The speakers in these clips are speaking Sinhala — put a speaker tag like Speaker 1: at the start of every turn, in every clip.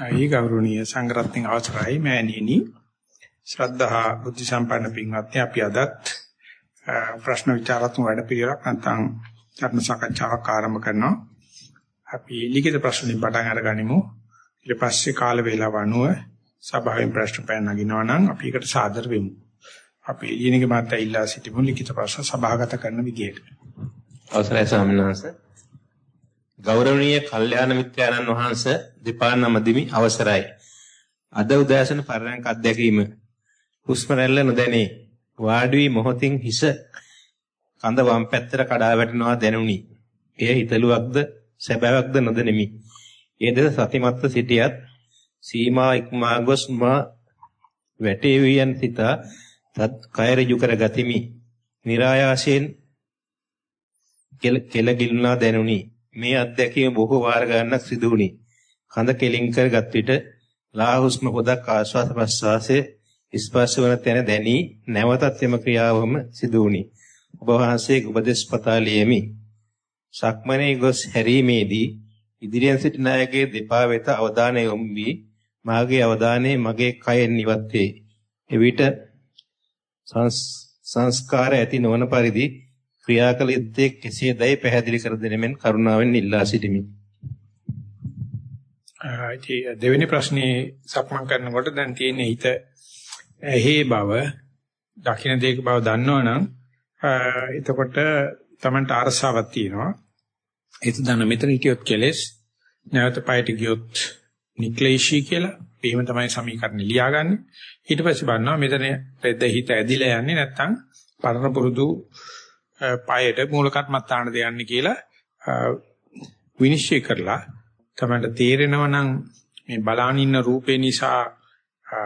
Speaker 1: අයි ගෞරවනීය සංග්‍රහයෙන් අවසරයි මෑණියනි. ශ්‍රද්ධා බුද්ධ සම්පන්න පින්වත්නි අපි අදත් ප්‍රශ්න විචාරතුන් වැඩ පිළිවෙලක් නැත්නම් ධර්ම සාකච්ඡාවක් ආරම්භ කරනවා. අපි ලිඛිත ප්‍රශ්න වලින් පටන් අරගනිමු. ඊට පස්සේ කාල වේලාව අනුව සභාවෙන් ප්‍රශ්න පැන නගිනවා නම් අපි ඒකට සාදර වෙමු. අපි ඊනික මාත්‍ය ඉල්ලා සිටිමු ලිඛිත ප්‍රශ්න සභාගත කරන විදියට
Speaker 2: අවසරයි ස්වාමීන් වහන්සේ. ගෞරවනීය කල්යාණ මිත්‍රාණන් වහන්ස දෙපා නමදිමි අවසරයි. අද උදෑසන පරණක අත්දැකීම හුස්ම රැල්ල නොදැනේ. වාඩි වී මොහොතින් හිස කඳ වම් පැත්තට කඩා වැටෙනවා දැනුනි. එය හිතලුවක්ද සැබෑවක්ද නොදැනෙමි. ඒ දෙස සතිමත්ව සිටියත් සීමා ඉක්මා ගොස් මා වැටේ වියන් සිතා තත් කය ඍජු කර ගතිමි. નિરાයාසයෙන් කෙල ගිලුණා දැනුනි. මේ අත්දැකීම බොහෝ වාර ගණනක් සිදු වුණි. කඳ කෙලින් කරගත් විට ලා හුස්ම පොදක් ආශ්වාස ප්‍රශ්වාසයේ ස්පර්ශ වන තැන දැනි නැවතත් එම ක්‍රියාවම සිදු වුණි. ඔබ වහන්සේ උපදේශ පතාලියෙමි. සක්මනේ ගොස් හැරීමේදී ඉදිරියෙන් සිටින අයගේ දෙපා වෙත අවධානය යොමු වී මාගේ අවධානය මගේ කයෙන් ඉවත් වේ. එවිට සංස්කාර ඇති නොවන පරිදි ක්‍රියා කළ යුත්තේ කෙසේදයි පැහැදිලි කර දෙනෙමින් කරුණාවෙන් ඉල්ලා සිටිමි.
Speaker 1: දෙවෙනි ප්‍රශ්නේ සක්මන් කරනකොට දැන් තියෙන හිත ඇහි බව දකින්න දෙයක බව දන්නවනම් එතකොට Tamanට අරසාවක් තියෙනවා. ඒත් දන්න මෙතන හිටියොත් කෙලස් නැවත පයට ගියොත් නික්ලේශී කියලා එහෙම තමයි සමීකරණ ලියාගන්නේ. ඊට පස්සේ බලනවා මෙතන රෙද්ද හිත ඇදිලා යන්නේ නැත්නම් පරණ පුරුදු පායට මූල කර්මත්තාන දෙයන්නේ කියලා විනිශ්චය කරලා තමයි තේරෙනවා නම් මේ බලාන ඉන්න රූපේ නිසා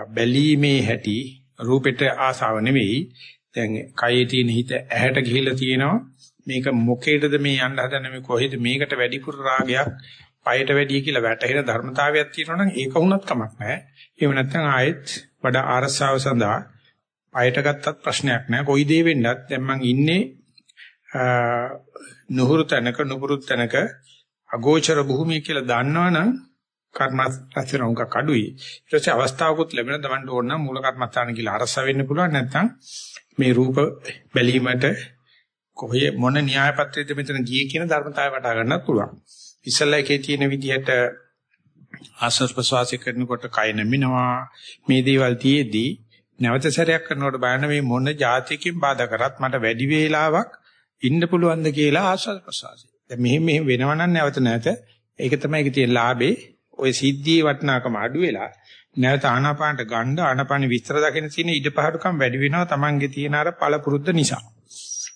Speaker 1: බැලීමේ හැටි රූපෙට ආසාව නෙවෙයි. දැන් කයේ තියෙන හිත ඇහැට ගිහිල්ලා තියෙනවා. මේක මොකේදද මේ යන්න හදන මේ කොහෙද මේකට වැඩිපුර රාගයක් පයට වැඩි කියලා වැටහෙන ධර්මතාවයක් තියෙනවා නම් ඒක වුණත් කමක් නැහැ. එහෙම නැත්නම් ආයෙත් වඩා ආරසාව සඳහා පයට ගත්තත් ප්‍රශ්නයක් නැහැ. කොයි දේ වෙන්නත් දැන් මං ඉන්නේ නුහුරු තැනක නුපුරු තැනක අගෝචර භූමිය කියලා දන්නවනම් කර්ම රචන උඟ කඩුයි ඊට පස්සේ අවස්ථාවකුත් ලැබෙන තමන්ට ඕන නම් මූල කර්මස්ථාන කියලා අරස වෙන්න පුළුවන්. නැත්නම් මේ රූප බැලීමට කොහේ මොන න්‍යාය පත්‍රයේද මෙතන ගියේ කියන ධර්මතාවය වටහා ගන්නත් පුළුවන්. ඉස්සල්ලා එකේ තියෙන විදිහට ආස්වාද ප්‍රසවාසය කරනකොට කය නැමිනවා. මේ දේවල් තියේදී නැවත සැරයක් කරනකොට බලන්න මේ මොන જાතියකින් බාධා කරත් මට වැඩි වේලාවක් ඉන්න පුළුවන්ද කියලා ආස්වාද ප්‍රසවාසය. දැන් මෙහෙම මෙහෙම වෙනවනම් නැවත නැවත ඒක තමයි ඒකේ තියෙන ලාභේ. ওই සිද්ධියේ වටිනාකම අඩු වෙලා නැවත ආනාපානට ගන්න ආනාපාන විස්තර දකින්න තියෙන ඉඩපහඩුකම් වැඩි වෙනවා Tamange තියෙන අර පළපුරුද්ද නිසා.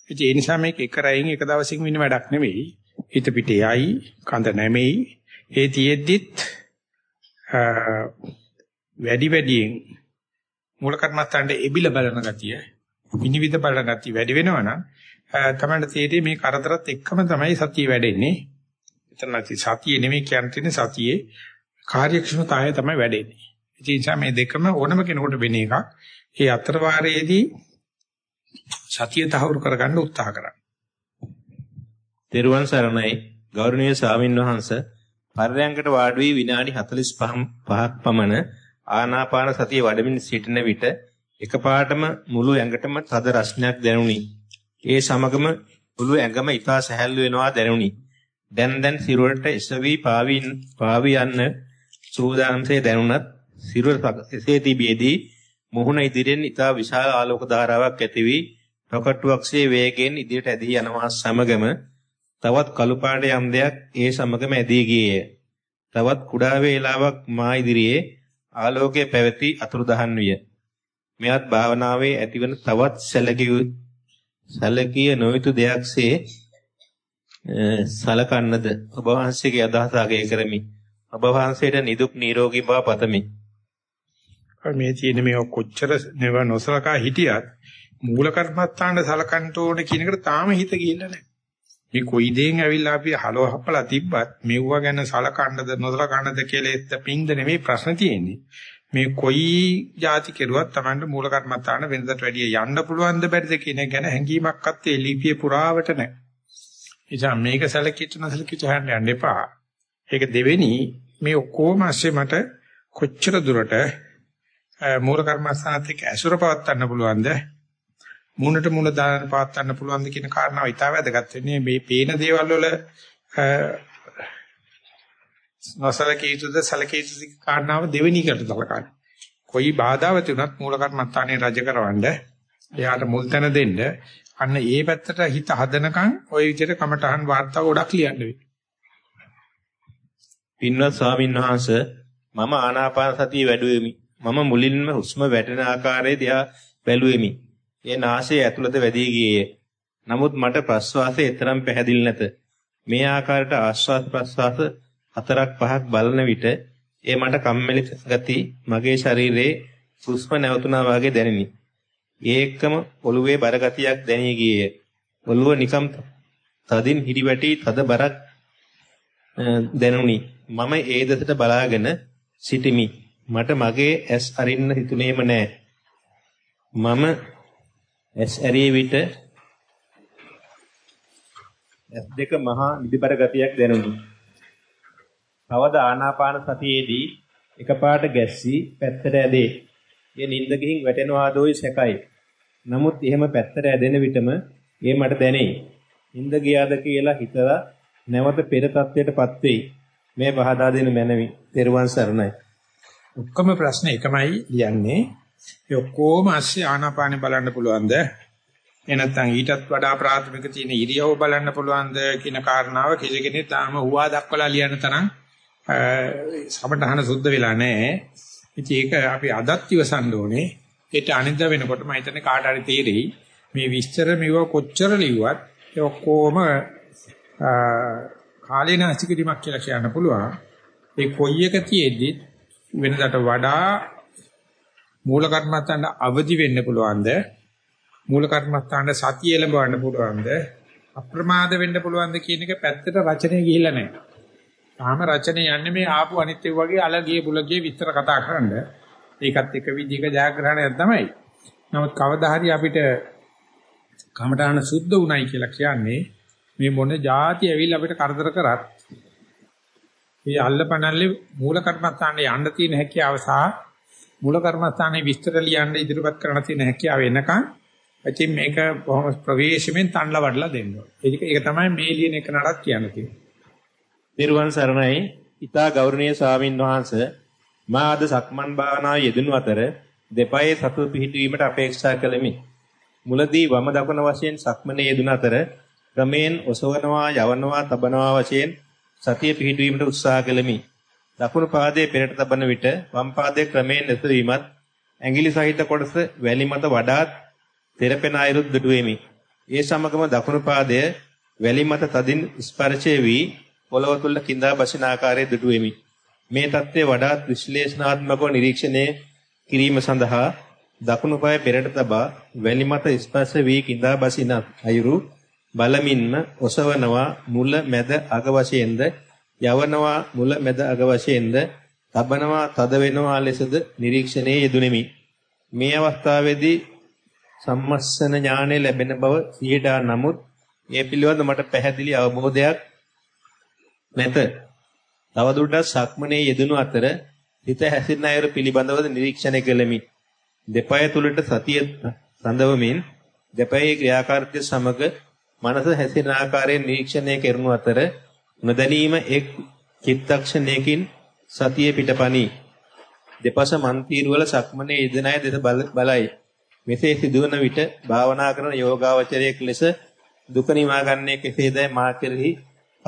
Speaker 1: ඉතින් ඒ නිසා මේක එක රැයින් එක දවසින් වෙන වැඩක් නෙවෙයි. හිත පිටේ යයි කඳ නැමෙයි. ඒ තියෙද්දිත් වැඩි වැඩියෙන් මූල කර්මස්ථානයේ එබිල බලන ගතිය විනිවිද බලන ගතිය වැඩි වෙනවනම් තමයි තේරෙන්නේ මේ කරදරත් එක්කම තමයි සතිය වැඩෙන්නේ. එතන නැති සතිය නෙමෙයි කියන්නේ සතියේ කාර්යක්ෂමතාවය තමයි වැඩෙන්නේ. ඒ නිසා මේ දෙකම ඕනම කෙනෙකුට වෙන එකක්. ඒ අතර වාරයේදී සතිය තහවුරු කරගන්න උත්සාහ කරන්න.
Speaker 2: තෙරුවන් සරණයි ගෞරවනීය ස්වාමින් වහන්සේ පර්යංකට වාඩි වී විනාඩි 45 5ක් පමණ ආනාපාන සතිය වඩමින් සිටින විට එකපාරටම මුළු ඇඟටම තද රස්නයක් දැනුනි. ඒ සමගම මුළු ඇඟම ඉතා සැහැල්ලු වෙනවා දැනුනි. දැන් දැන් සිරුරට එසවි පාවින් පාවි යන්න සූදානම්සේ දැනුණත් සිරුර එසේ තිබියදී මුහුණ ඉදිරියෙන් ඉතා විශාල ආලෝක ධාරාවක් ඇති වී රොකට්ටුවක්සේ වේගයෙන් ඉදිරියට ඇදී යනවා සමගම තවත් කළු පාට යම් දෙයක් ඒ සමගම ඇදී ගියේය. තවත් කුඩා වේලාවක් මා ඉදිරියේ ආලෝකයේ පැවති අතුරුදහන් විය. මෙයත් භාවනාවේ ඇතිවන තවත් සැලකිය සැලකිය නොයුතු දෙයක්සේ සලකන්නද ඔබ වහන්සේගේ අදහස අගය කරමි. ඔබ වහන්සේට නිදුක් නිරෝගී බව පතමි.
Speaker 1: මේ තියෙන මේ කොච්චර නෙව නොසලකා හිටියත් මූල කර්මත්තාන්න සලකන්න ඕනේ කියන එකට තාම හිත ගිහිල්ලා නැහැ. මේ කොයි දෙයෙන් ඇවිල්ලා අපි හලෝ හපලා තිබ්බත් මෙව්වා ගැන සලකන්නද නොසලකන්නද කියලා එත් පිංද නෙමෙයි ප්‍රශ්න තියෙන්නේ. මේ කොයි જાති කෙරුවත් Tamanට මූල කර්මත්තාන වෙනදට වැඩිය යන්න පුළුවන්ද බැරිද කියන ගැන හැඟීමක්වත් ඒ ලිපියේ පුරාවට නැහැ. එනිසා මේක සැලකිච්ච නැසලකිච්ච හන්න යන්න එපා. ඒක දෙවෙනි මේ ඔක්කොම ඇස්සේ මට කොච්චර දුරට මූල කර්මස්ථානත් එක්ක ඇසුර පවත්වන්න පුළුවන්ද? මූණට මූණ දාන පවත්වන්න පුළුවන්ද කියන කාරණාව ඉතාල වැදගත් වෙන්නේ මේ පේන දේවල් වල නොසලකී යුතුද සලකී යුතුද කාරණාව දෙවෙනි එකට සලකන්න. කොයි බාධාව තිබුණත් මූල කර්මස්ථානේ රජ කරවන්න එයාට මුල් තැන දෙන්න අන්න ඒ පැත්තට හිත හදනකම් ওই විදිහට කමටහන් වාර්තා ගොඩක් ලියන්න වෙයි.
Speaker 2: පින්වත් ස්වාමීන් වහන්සේ මම ආනාපාන සතිය වැඩුවෙමි. මම මුලින්ම හුස්ම වැටෙන ආකාරය දිහා බැලුවෙමි. ඒ නාසයේ ඇතුළත වැදී ගියේය. නමුත් මට ප්‍රස්වාසයේ තරම් පැහැදිලි නැත. මේ ආකාරයට ආශ්වාස ප්‍රස්වාස හතරක් පහක් බලන විට ඒ මට කම්මැලි ගති මගේ ශරීරයේ හුස්ම නැවතුණා වගේ දැනිනි. ඒ එක්කම ඔළුවේ බර ගතියක් දැනී ගියේය. ඔළුව නිකම් තදින් හිරිවැටි තද බරක් දැනුනි. මම ඒ දෙසට බලාගෙන සිටිමි. මට මගේ ඇස් අරින්න හිතුනේම නෑ. මම ඇස් ඇරිය විට ඇස් දෙක මහා නිදිබර ගතියක් දැනුනි. තවද ආනාපාන සතියේදී එකපාරට ගැස්සී පැත්තට ඇදේ. ඒ නිින්ද ගිහින් වැටෙනවාදෝයි සැකයි. නමුත් එහෙම පැත්තට ඇදෙන විටම ඒ මට දැනේ. නිින්ද ගියාද කියලා හිතලා නැවත පෙර තත්ත්වයටපත් වෙයි. මේ පහදා දෙන මැනවි. තෙරුවන් සරණයි.
Speaker 1: ඔක්කොම ප්‍රශ්න එකමයි ලියන්නේ. ඒ ඔක්කොම ASCII ආනාපානෙ බලන්න පුළුවන්ද? එනත්තම් ඊටත් වඩා ප්‍රාථමික තියෙන ඉරියව් බලන්න පුළුවන්ද කියන කාරණාව කිසි කෙනෙක් තාම හුවා දක්වලා ලියන්න තරම් සමටහන සුද්ධ වෙලා නැහැ. ඉතින් ඒක අපි අදත් ඉවසන්න ඕනේ. ඒට අනිද්ද වෙනකොට මම හිතන්නේ කාට හරි තේරෙයි. මේ විස්තර මෙව කොච්චර ලිව්වත් ඒ ඔක්කොම කාලේනාස්තික දීමක් කියලා කියන්න පුළුවන්. ඒ කොයි එක තියෙද්දි වෙනදාට වඩා මූල කර්මස්ථානට අවදි වෙන්න පුළුවන්ද? මූල කර්මස්ථානට සතිය එළඹවන්න පුළුවන්ද? අප්‍රමාද වෙන්න පුළුවන්ද කියන එක පැත්තට රචනය ගිහිල්ලා නැහැ. තාම රචනය යන්නේ මේ ආපු අනිත්‍ය වගේ අලගිය බුලගිය විස්තර කතා කරන්න. ඒකත් එක විදිහක ජයග්‍රහණයක් තමයි. නමුත් කවදා හරි අපිට කමඨාන සුද්ධ උණයි කියලා කියන්නේ මේ මොන જાති ඇවිල්ලා අපිට කරදර කරත් මේ අල්ලපනල්ලේ මූල කර්මස්ථානයේ යන්න තියෙන හැකියාව සහ මූල කර්මස්ථානයේ විස්තර ලියන්න ඉදිරිපත් කරන්න තියෙන හැකියාව එනකන් ඉතින් මේක බොහොම ප්‍රවේශමෙන් තණ්ඩ වඩලා දෙන්න ඕනේ. ඒක ඒක තමයි මේ ලියන එක නඩත් කියන්න තියෙන්නේ.
Speaker 2: නිර්වාණ සරණයි. ඊතා ගෞරවනීය ස්වාමින් වහන්සේ මා අද සක්මන් භාවනාවේ යෙදුණු අතර දෙපයේ සතු පිහිටවීමට අපේක්ෂා කළෙමි. මුලදී වම දකුණ වශයෙන් සක්මනේ යෙදුණ අතර ක්‍රමයෙන් ඔසවනවා යවනවා තබනවා වශයෙන් සතිය පිහිටවීමට උත්සාහ කළෙමි. දකුණු පාදයේ පෙරට තබන විට වම් පාදයේ ක්‍රමයෙන් එසවීමත් ඇඟිලි සහිත කොටස වැලි මත වඩාත් තෙරපෙන අයුරුත් දුටුවෙමි. ඒ සමගම දකුණු පාදය වැලි මත තදින් ස්පර්ශය වී පොළව තුල කිඳා බසින ආකාරය දුටුවෙමි. මේ தත්ත්වය වඩාත් විශ්ලේෂණාත්මකව නිරීක්ෂණය කිරීම සඳහා දකුණු පාය පෙරට තබා වැලි මත ස්පර්ශ වී කිඳා බසින අයුරු බලමින්ම ඔසවනවා මුල මැද අග වශයෙන්ද යවනවා මුල මැද අග වශයෙන්ද තබනවා තද වෙනවා ලෙසද නිරීක්ෂණයේ යෙදුණෙමි. මේ අවස්ථාවේදී සම්මස්සන ඥානය ලැබෙන බව සිහිඩා නමුත් ඒ පිළිබඳ මට පැහැදිලි අවබෝධයක් නැත. තවදුරටත් සක්මනේ යෙදුණු අතර හිත හැසිරෙන අයර පිළිබඳව නිරීක්ෂණය කෙලෙමි. දෙපය තුලට සතිය සඳවමින් දෙපයේ ක්‍රියාකාරීත්වය සමග මනස හැසිරෙන ආකාරයෙන් නිරීක්ෂණය කරනු අතර නොදැනීම එක් චිත්තක්ෂණයකින් සතිය පිටපණී. දෙපස මන්තිරු වල සක්මනේ යෙදෙන අය දෙස බලයි. මෙසේ සිදුවන විට භාවනා කරන යෝගාවචරයෙක් ලෙස දුක නිවා ගන්නේ කෙසේදයි මා කෙරෙහි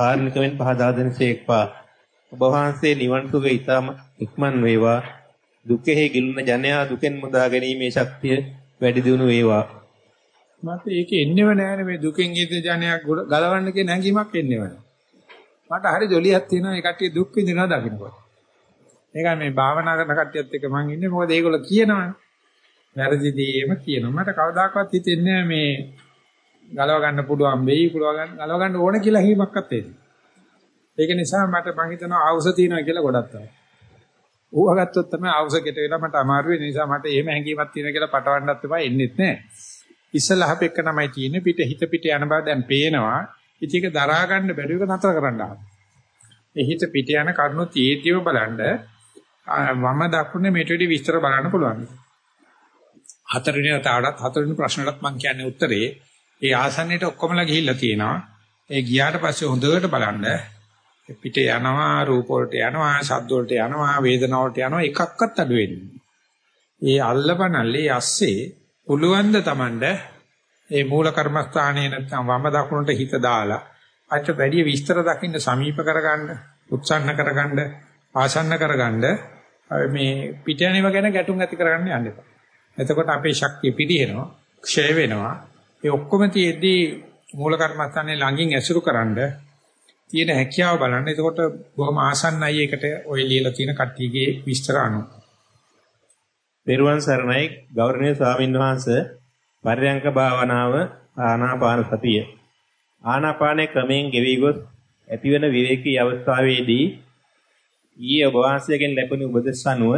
Speaker 2: කාර්මිකවෙන් පහදා දෙනසේක්වා. ඔබ වහන්සේ නිවන් සුව ඊටම ඉක්මන් වේවා. දුකෙහි ගිලුන ජනයා දුකෙන් මුදා ගැනීමේ ශක්තිය වැඩි දියුණු වේවා.
Speaker 1: මට ඒක එන්නේව නෑනේ මේ දුකෙන් ඉඳ ජනයා ගලවන්න කියන හැඟීමක් එන්නේව නෑ. මට හරි ජොලියක් තියෙනවා මේ කට්ටිය දුක් විඳිනවා දකින්නකොට. ඒකයි මේ භාවනා කරන කට්ටියත් එක්ක මං ඉන්නේ මොකද ඒගොල්ලෝ කියනවනේ. වැරදිදීම කියනවා. මට කවදාකවත් හිතෙන්නේ මේ ගලව ගන්න පුළුවන් වෙයි පුළුවන් ගන්න ගලව ගන්න ඕන කියලා හිමක්වත් එන්නේ. ඒක නිසා මට මං හිතනවා ආවුස තියෙනවා කියලා ගොඩක් තමයි. ඌව ගත්තොත් තමයි ආවුස කෙට වෙලා මට අමාරු වෙන නිසා මට එහෙම හැඟීමක් තියෙනවා කියලා පටවන්නත් එපා එන්නෙත් නැහැ. ඉස්සලා හපෙක්ක තමයි තියෙන්නේ පිට හිත පිට යන බව දැන් පේනවා. ඉතින් ඒක දරා ගන්න බැරි එක නතර කරන්න ආවා. ඒ හිත පිට යන කරුණු තීත්‍යව බලන්න වම දකුණේ මේට වැඩි විස්තර බලන්න පුළුවන්. හතරවෙනි වතාවටත් හතරවෙනි ප්‍රශ්නටත් මම කියන්නේ උත්තරේ ඒ ආසන්නයට ඔක්කොමලා ගිහිල්ලා තියෙනවා. ඒ ගියාට පස්සේ හොඳට බලන්න පිටේ යනවා රූප වලට යනවා ශබ්ද වලට යනවා වේදනාව වලට යනවා එකක්වත් අඩු වෙන්නේ. ඒ අල්ලපනල්ලේ යස්සේ පුළුවන් ද Tamand ඒ මූල කර්මස්ථානයේ නැත්නම් වම දකුණට හිත දාලා අච්ච වැඩි විස්තර දකින්න සමීප කරගන්න උත්සන්න කරගන්න ආසන්න කරගන්න මේ පිට යනව ගැන ගැටුම් ඇති කරගන්න යන්න එපා. එතකොට අපේ ශක්තිය පිටිහෙනවා, ක්ෂය වෙනවා. ඒ ඔක්කොම තියෙද්දී මූල කර්මස්ථානේ ළඟින් ඇසුරු කරන්න තියෙන හැකියාව බලන්න. එතකොට බොහොම ආසන්නයි ඒකට ඔය ලියලා තියෙන කට්ටියගේ විස්තර අනුව.
Speaker 2: පෙරුවන් සරණයි ගෞරවනීය ස්වාමින්වහන්සේ පර්යංක භාවනාව ආනාපාන සතිය. ආනාපානයේ ක්‍රමයෙන් ගෙවි ගොස් ඇතිවන විවේකී අවස්ථාවේදී ඊයේ ඔබ වහන්සේගෙන් ලැබුණු උපදෙස් අනුව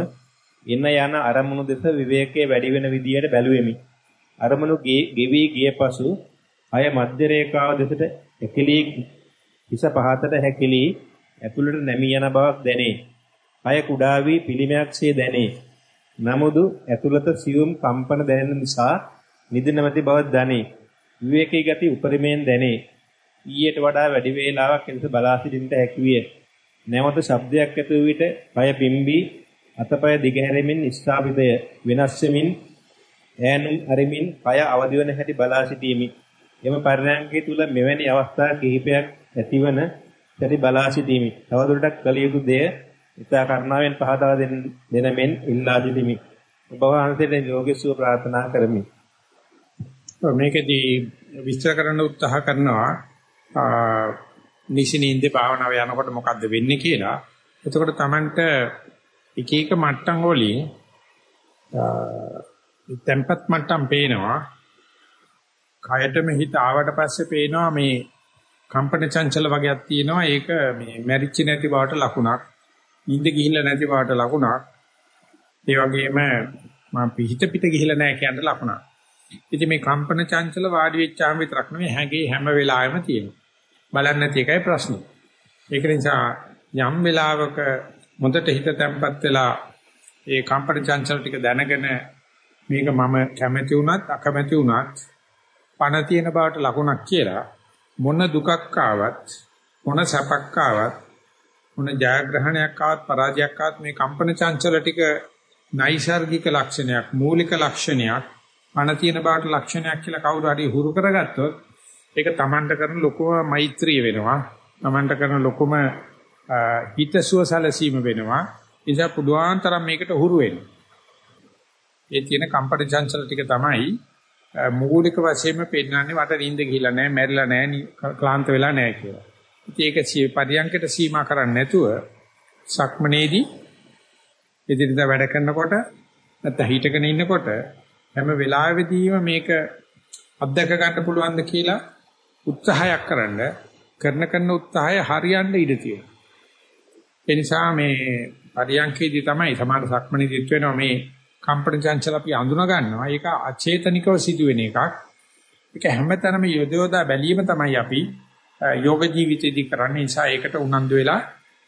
Speaker 2: එන යන අරමුණු දෙස විවේකයේ වැඩි වෙන විදියට බැලුවෙමි. අරමුණු ගෙවි ගිය පසු අය මධ්‍ය රේඛාව දෙසට එකලී හිස පහතට හැකිලී ඇතුළට නැමී යන බවක් දැනේ. අය කුඩා වී පිළිමයක්සේ දැනේ. නමුදු ඇතුළත සියුම් කම්පන දැනෙන නිසා නිදිනමැති බව දැනේ. විවේකී ගති උපරිමයෙන් දැනේ. ඊයට වඩා වැඩි වේලාවක් එලෙස බලා සිටින්නට හැකියිය. නැවත ශබ්දයක් ඇතුළු විට පය පිම්බී අතපය දිගහැරෙමින් ස්ථාපිතය වෙනස් වෙමින් ඈනුම් අරිමින් පය අවදි වන හැටි බලා සිටීමි. එම පරිණාමයේ තුල මෙවැනි අවස්ථා කිහිපයක් ඇතිවන හැටි බලා සිටීමි. තවදුරටත් කළ යුතු දෙය ඉතා කරුණාවෙන් පහදා දෙන මෙන් ඉල්ලා සිටිමි. ඔබ වහන්සේට යෝගීසුව ප්‍රාර්ථනා කරමි.
Speaker 1: මේකෙදී විස්තර කරන්න උත්සාහ කරනවා නිසිනින්ද භාවනාව යනකොට මොකද්ද වෙන්නේ කියලා. එතකොට Tamanට එක එක මට්ටම් වලින් tempat මට්ටම් පේනවා. කයටම හිත ආවට පස්සේ පේනවා මේ කම්පන චංචල වගේක් තියෙනවා. ඒක මේ මැරිච්ච නැති බවට ලකුණක්. නිින්ද ගිහිල්ලා නැති බවට ලකුණක්. ඒ වගේම මම පිහිට පිට ගිහිල්ලා නැහැ කියන ලකුණක්. ඉතින් මේ කම්පන චංචල වාඩි වෙච්චාම විතරක් නෙමෙයි හැගේ හැම වෙලාවෙම තියෙනවා. බලන්නේ නැති එකයි ප්‍රශ්නේ. ඒක නිසා යම් වෙලාවක මුදට හිත තැම්පත් වෙලා ඒ කම්පන චංචල ටික දැනගෙන මේක මම කැමැති වුණත් අකමැති වුණත් පණ තියෙන බවට ලකුණක් කියලා මොන දුකක් ආවත් මොන සැපක් ආවත් මොන ජයග්‍රහණයක් ආවත් පරාජයක් ආවත් මේ කම්පන චංචල ටික නයිසර්ගික ලක්ෂණයක් මූලික ලක්ෂණයක් පණ තියෙන බවට ලක්ෂණයක් කියලා කවුරු හරි හුරු කරගත්තොත් ඒක Tamanට කරන ලොකුම මෛත්‍රිය වෙනවා. Tamanට කරන ලොකුම හිතසුව සැලසීම වෙනවා. නිසා පුදුආන්තරම් මේකට හුරු වෙන්න. ඒ තියෙන කම්පට චංචල ටික තමයි මූලික වශයෙන්ම පෙන්නන්නේ වට නිින්ද ගිහිලා නැහැ, මැරිලා නැහැ, ක්ලාන්ත වෙලා නැහැ කියලා. ඉතින් ඒක පරියන්කට සීමා කරන්නේ නැතුව සක්මනේදී එදිනදා වැඩ කරනකොට නැත්නම් හිටගෙන ඉන්නකොට හැම වෙලාවෙදීම මේක අත්දක ගන්න පුළුවන්ද කියලා උත්සාහයක් කරන්න කරන කරන උත්සාහය හරියන්න ඉඩ තියෙනවා. ඒ නිසා මේ පරියන්කේදී තමයි සමාන සක්මණේදීත් වෙනවා මේ කම්පන චංචල අපි අඳුන ගන්නවා. ඒක අචේතනිකව සිදුවෙන එකක්. ඒක හැමතැනම යොදවලා බැලීම තමයි අපි යෝග ජීවිතයේදී කරන්නේ. නිසා ඒකට උනන්දු වෙලා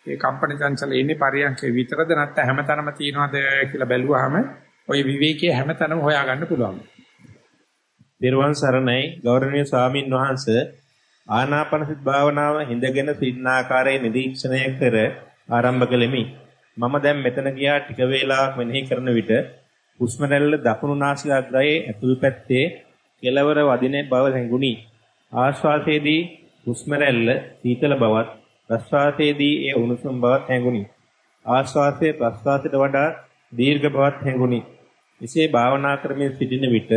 Speaker 1: ඒ කම්පන චංචල එන්නේ පරියන්කේ විතරද නැත්නම් හැමතැනම තියනවද කියලා බැලුවාම ওই විවේකයේ හැමතැනම හොයාගන්න පුළුවන්.
Speaker 2: දේරුවන් සරණයි ගෞරවනීය ස්වාමින් වහන්සේ ආනාපානසති භාවනාව හිඳගෙන සිටින ආකාරයේ නිරීක්ෂණය කර ආරම්භ කළෙමි. මම දැන් මෙතන ගියා ටික වේලාවක් මෙනෙහි කරන විට හුස්ම රැල්ල දකුණු නාසිකාග්‍රයේ ඇතුල් පැත්තේ කෙළවර වදින බව හැඟුණි. ආශ්වාසයේදී හුස්ම රැල්ල සීතල බවත් ප්‍රශ්වාසයේදී ඒ උණුසුම් බවත් හැඟුණි. ආශ්වාසයේ ප්‍රශ්වාසයට වඩා දීර්ඝ බවත් හැඟුණි. එසේ භාවනා කරමින් සිටින විට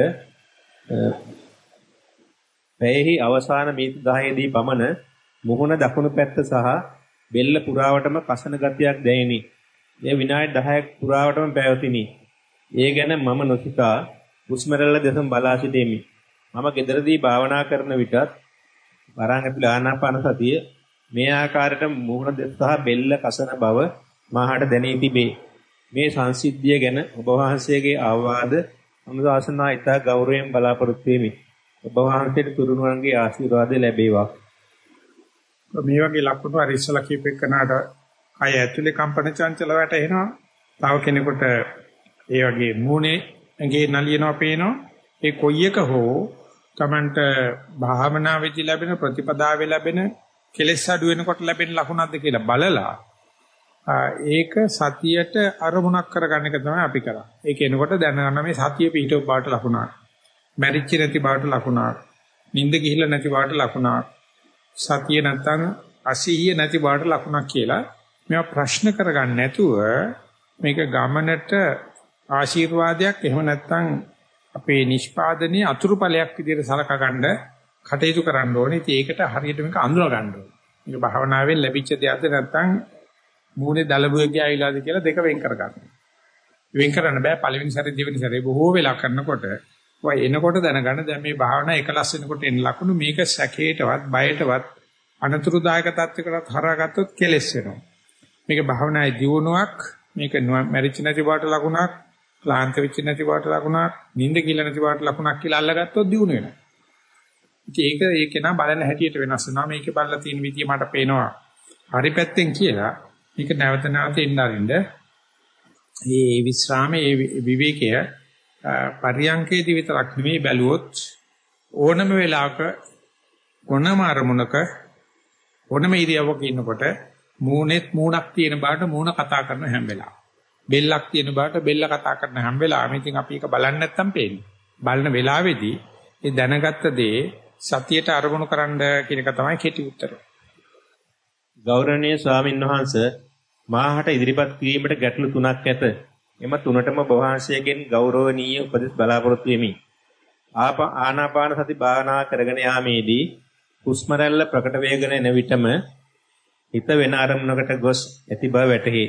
Speaker 2: පැයෙහි අවසාන මීට 10 දී පමණ මුහුණ දකුණු පැත්ත සහ බෙල්ල පුරාවටම කසන ගතියක් දැනිනි. මේ විනාඩි 10ක් පුරාවටම පැවතිනි. ඒ ගැන මම නොසිතා හුස්ම රැල්ල දෙසම බලා සිටෙමි. මම gederදී භාවනා කරන විටත් වරන් ඇතුළේ ආනාපාන සතිය මේ ආකාරයට මුහුණ දෙස සහ බෙල්ල කසන බව මාහට දැනී තිබේ. මේ සංසිද්ධිය ගැන ඔබ වහන්සේගේ අවවාද අනුශාසනා ඉතා ගෞරවයෙන් බලාපොරොත්තු වෙමි. ඔබ වහන්සේට තුරුණුවන්ගේ ආශිර්වාද ලැබේවා.
Speaker 1: මේ වගේ ලක්ෂණ හරි ඉස්සලා කීපෙකනට අය ඇතුලේ කම්පන චංචල වැටෙනවා. තව කෙනෙකුට ඒ වගේ මූණේ ඇඟේ නලියනවා පේනවා. ඒ කොයි එක හෝ Tamanට භාවනාවේදී ලැබෙන ප්‍රතිපදාවේ ලැබෙන කෙලෙස් අඩු වෙනකොට ලැබෙන ලකුණක්ද කියලා බලලා ඒක සතියට අරමුණක් කරගන්න එක තමයි අපි කරන්නේ. ඒක එනකොට දැනගන්න මේ සතිය පිටව බාට ලකුණක්. මැරිච්ච නැති බාට ලකුණක්. නිින්ද ගිහිල්ලා නැති බාට ලකුණක්. සතිය නැත්තම් අසීහිය නැති බාට ලකුණක් කියලා මේවා ප්‍රශ්න කරගන්න නැතුව මේක ගමනට ආශිර්වාදයක් එහෙම නැත්තම් අපේ නිෂ්පාදනයේ අතුරුඵලයක් විදිහට සලකා ගන්න කටයුතු කරන්න ඕනේ. ඉතින් ඒකට හරියට මේක අඳුර ගන්න ඕනේ. මේක භාවනාවෙන් ලැබිච්ච දෙයක්ද නැත්නම් මූණේ දලබුවෙක් ගෑවිලාද කියලා දෙක වෙන් කර ගන්න. වෙන් කරන්න බෑ පළවෙනි සැරේ දෙවෙනි සැරේ බොහෝ වෙලා කරනකොට ඔය එනකොට දැනගන්න දැන් මේ භාවනා එකලස් වෙනකොට එන ලකුණු මේක සැකේටවත් බයටවත් අනතුරුදායක තත්යකටත් හරාගත්තොත් කෙලස් වෙනවා. මේක භාවනායේ දියුණුවක් මේක මැරිච්ච නැති බවට ලකුණක් ක්ලාන්ත වෙච්ච නැති බවට ලකුණක් නිින්ද කියලා නැති බවට ලකුණක් කියලා අල්ලගත්තොත් දියුණු වෙනවා. ඉතින් ඒක ඒක නා බලන හැටියට වෙනස් වෙනවා. මේකේ බලලා තියෙන විදිය මට පේනවා. හරි පැත්තෙන් කියලා මේක නැවත නැවත එන්න අරින්න. මේ විස්රාමයේ විවේකය පරියංකේදී විතරක් නෙමෙයි බැලුවොත් ඕනම වෙලාවක ඕනම අරමුණක ඕනම ඉරියව්වක ඉන්නකොට මූණෙත් මූණක් තියෙන බාට මූණ කතා කරන හැම වෙලාවෙම. බෙල්ලක් තියෙන බාට බෙල්ල කතා කරන හැම වෙලාවෙම ඉතින් අපි ඒක බලන්නේ නැත්තම් පේන්නේ. බලන වෙලාවේදී ඒ දැනගත්ත දේ සතියට අරමුණු කරන්න කියන එක තමයි කෙටි උත්තරය.
Speaker 2: ගෞරවනීය ස්වාමින්වහන්ස මාහට ඉදිරිපත් කිරීමට ගැටලු තුනක් ඇත. එම තුනටම වහන්සේගෙන් ගෞරවනීය උපදෙස් බලාපොරොත්තු වෙමි. ආනාපාන සති භාවනා කරගෙන යාමේදී හුස්ම රැල්ල ප්‍රකට වේගන එන විටම හිත වෙන අරමුණකට ගොස් ඇති බව වැටහි.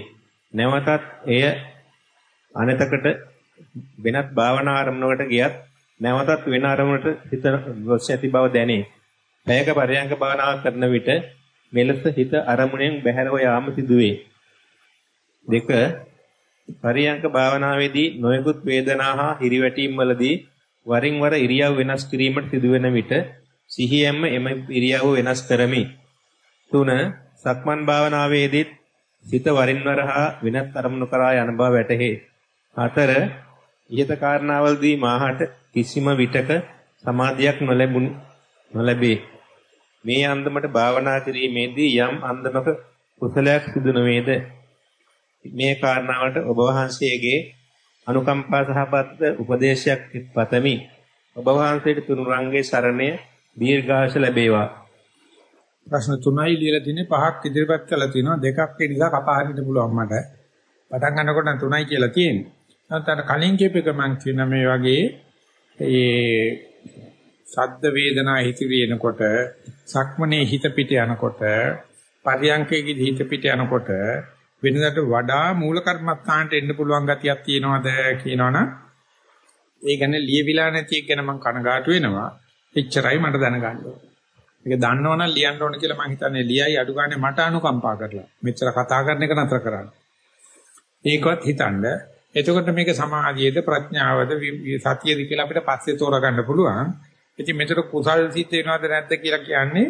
Speaker 2: නැවතත් එය අනතකට වෙනත් භාවනා අරමුණකට ගියත් නැවතත් වෙන අරමුණට හිත ගොස් ඇති බව දැනේ. පැයක පරයන්ක භාවනාව කරන විට මෙලෙස හිත අරමුණෙන් බැහැරව යාම සිදුවේ. දෙක පරියංක භාවනාවේදී නොයෙකුත් වේදනා හා හිරිවැටීම් වලදී වරින් වර ඉරියව් වෙනස් කිරීමට සිදුවෙන විට සිහියෙන්ම එම ඉරියව් වෙනස් කරමි. 3. සක්මන් භාවනාවේදීත් සිත වරින් වර හා වෙනත් අරමුණු කරා යන බව වැටහේ. 4. ඊට කාරණාවලදී මාහට කිසිම විටක සමාධියක් නොලැබුණු නොලැබේ. මේ අන්දමට භාවනා කිරීමේදී යම් අන්දමක කුසලයක් සිදු නොවේද? මේ කාරණාවට ඔබ වහන්සේගේ අනුකම්පා සහපත් උපදේශයක් පතමි. ඔබ වහන්සේට තුනුරංගේ සරණය දීර්ඝාෂ ලැබේවා.
Speaker 1: ප්‍රශ්න තුනයි ලියලා තිනේ පහක් ඉදිරිපත් කළා තිනවා දෙකක් ඒ නිසා කපා හරින්න පුළුවන් මට. පටන් ගන්නකොට තුනයි කියලා තියෙන්නේ. නැත්නම් අර කලින් කියපේක මම කියන මේ වගේ ඒ සද්ද වේදනා හිතවි එනකොට සක්මනේ හිත පිට යනකොට පරියංකේදී හිත පිට යනකොට වෙනදට වඩා මූල කර්මස්ථානට එන්න පුළුවන් ගතියක් තියෙනවද කියනවනම් ඒ ගැන ලියවිලා නැති එක ගැන මම කනගාටු වෙනවා. එච්චරයි මට දැනගන්න ඕනේ. මේක දන්නවනම් ලියන්න ඕන කියලා මම හිතන්නේ ලියයි අඩු ගන්න මට අනුකම්පා කරලා. මෙච්චර කතා කරන එක නතර කරන්න. ඒකවත් හිතන්න. එතකොට මේක සමාධියේද ප්‍රඥාවද සතියද කියලා අපිට පස්සේ තෝරගන්න පුළුවන්. ඉතින් මෙතන කුසල් සිත් වෙනවද නැද්ද කියලා කියන්නේ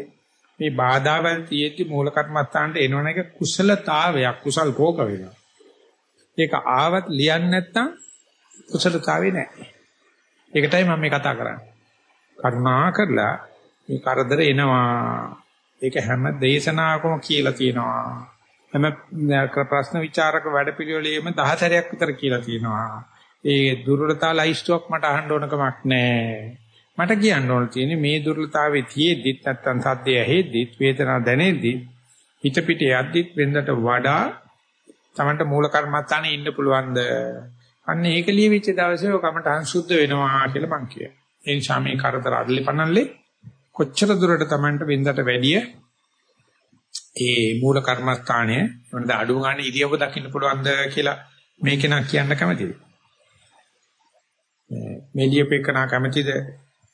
Speaker 1: මේ බාධාවල් තියෙද්දි මූල කර්මස්ථානට එනවන එක කුසලතාවයක් කුසල් කෝක වෙනවා. ඒක ආවත් ලියන්නේ නැත්තම් කුසලතාවේ නැහැ. ඒකටයි මම මේ කතා කරන්නේ. කරුණා කරලා මේ කරදර එනවා. ඒක හැම දේශනාවකම කියලා තියෙනවා. හැම ප්‍රශ්න විචාරක වැඩපිළිවෙලෙම 10 සැරයක් විතර කියලා තියෙනවා. ඒ දුර්වලතා ලයිස්තුවක් මට අහන්න ඕන කමක් නැහැ. මට කියන්න ඕන තියෙන්නේ මේ දුර්ලභතාවයේ තියෙද්දිත් නැත්තම් සද්දය ඇහෙද්දිත් වේදනාව දැනෙද්දිත් හිත පිට යද්දිත් වෙනදට වඩා Tamanට මූල කර්මත්තානේ ඉන්න පුළුවන්ද අන්න ඒක ලියවිච්ච දවසේ ඔය කමටහන් සුද්ධ වෙනවා කියලා මං කියනවා ඒ නිසා මේ කරදර අඩලි පනල්ලේ කොච්චර දුරට Tamanට වෙනදට වැඩිය ඒ මූල කර්මස්ථානය වෙනද අඩු ගන්න ඉරියව්ව දකින්න පුළුවන්ද කියලා මේක නම් කියන්න කැමතියි මේ ලියපෙකනා කැමතිද